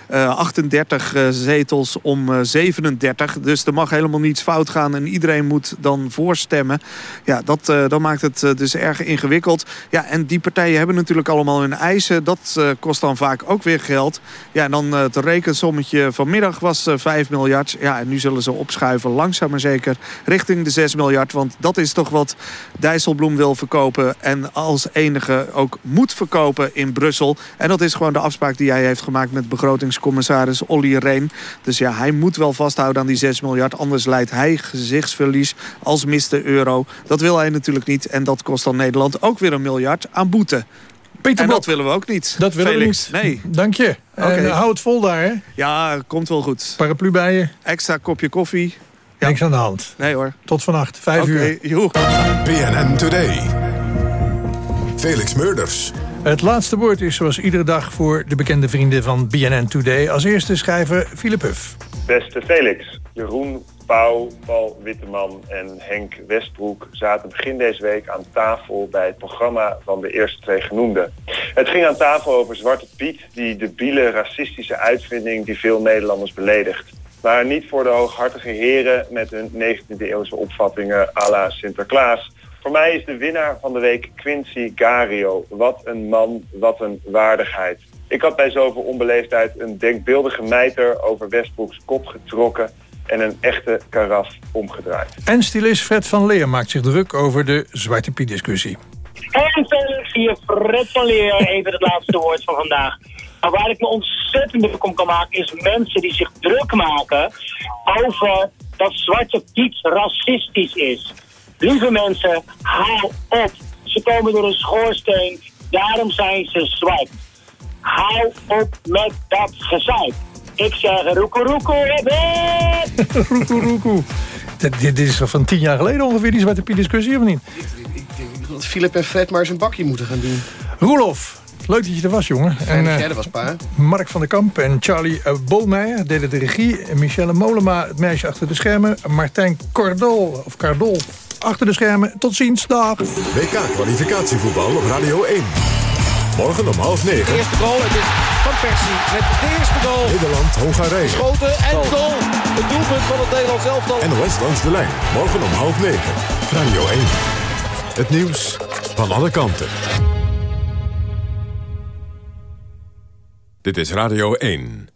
S17: Eh, 38 eh, zetels om eh, 37. Dus er mag helemaal niets fout gaan. En iedereen moet dan voorstemmen. Ja, dat, eh, maakt het eh, dus erg ingewikkeld. Ja, en die partijen hebben natuurlijk allemaal hun eisen. Dat eh, kost dan vaak ook weer geld. Ja, en dan eh, het rekensommetje vanmiddag was eh, 5 miljard. Ja, en nu zullen ze opschuiven langzaam maar zeker richting de 6 miljard. Want dat is toch wat Dijsselbloem wil verkopen. En als enige ook moet verkopen in Brussel. En dat is gewoon de afspraak die hij heeft gemaakt met begrotingscommissaris Olly Reen. Dus ja, hij moet wel vasthouden aan die 6 miljard. Anders leidt hij gezichtsverlies als mist de euro. Dat wil hij natuurlijk niet. En dat kost dan Nederland ook weer een miljard aan boete.
S3: Peter
S17: en
S3: Blok.
S17: dat willen we ook niet.
S3: Dat willen
S17: Felix.
S3: we niet.
S17: Nee.
S3: Dank je. En eh, hou het vol daar, hè?
S17: Ja, komt wel goed.
S3: Paraplu bij je.
S17: Extra kopje koffie.
S3: Niks aan de hand.
S17: Nee hoor.
S3: Tot vannacht, 5
S17: Oké,
S3: uur.
S17: joe.
S2: BNN Today. Felix Murders.
S3: Het laatste woord is zoals iedere dag voor de bekende vrienden van BNN Today. Als eerste schrijver Philip Huff.
S18: Beste Felix, Jeroen, Pauw, Paul Witteman en Henk Westbroek zaten begin deze week aan tafel bij het programma van de eerste twee genoemden. Het ging aan tafel over Zwarte Piet, die debiele racistische uitvinding die veel Nederlanders beledigt. Maar niet voor de hooghartige heren met hun 19e eeuwse opvattingen à la Sinterklaas. Voor mij is de winnaar van de week Quincy Gario. Wat een man, wat een waardigheid. Ik had bij zoveel onbeleefdheid een denkbeeldige mijter over Westbroeks kop getrokken en een echte karaf omgedraaid.
S3: En stylist Fred van Leer maakt zich druk over de Zwarte Piet discussie.
S19: En Felix, hier Fred van Leer, even het laatste woord van vandaag. Maar waar ik me ontzettend druk om kan maken, is mensen die zich druk maken over dat Zwarte Piet racistisch is. Lieve mensen, hou op. Ze komen door een schoorsteen, daarom zijn ze zwart. Hou op met dat gezeik. Ik zeg roekoe roekoe, (laughs)
S3: roekoe roekoe. Dit, dit is van tien jaar geleden ongeveer, die Zwarte Piet discussie, of niet?
S4: Dat Philip en Fred maar eens een bakje moeten gaan doen.
S3: Roelof, leuk dat je er was, jongen.
S4: Fijn dat
S3: eh,
S4: jij er was, pa.
S3: Mark van der Kamp en Charlie uh, Bolmeijer deden de regie. Michelle Molema, het meisje achter de schermen. Martijn Cordol, of Cardol, achter de schermen. Tot ziens, dag.
S2: WK-kwalificatievoetbal op Radio 1. Morgen om half negen.
S20: Eerste goal, het is Van Persie met de eerste goal.
S2: Nederland-Hongarije.
S20: Schoten en goal. Het doelpunt van het Nederlands elftal.
S2: NOS langs de lijn. Morgen om half negen. Radio 1. Het nieuws van alle kanten. Dit is Radio 1.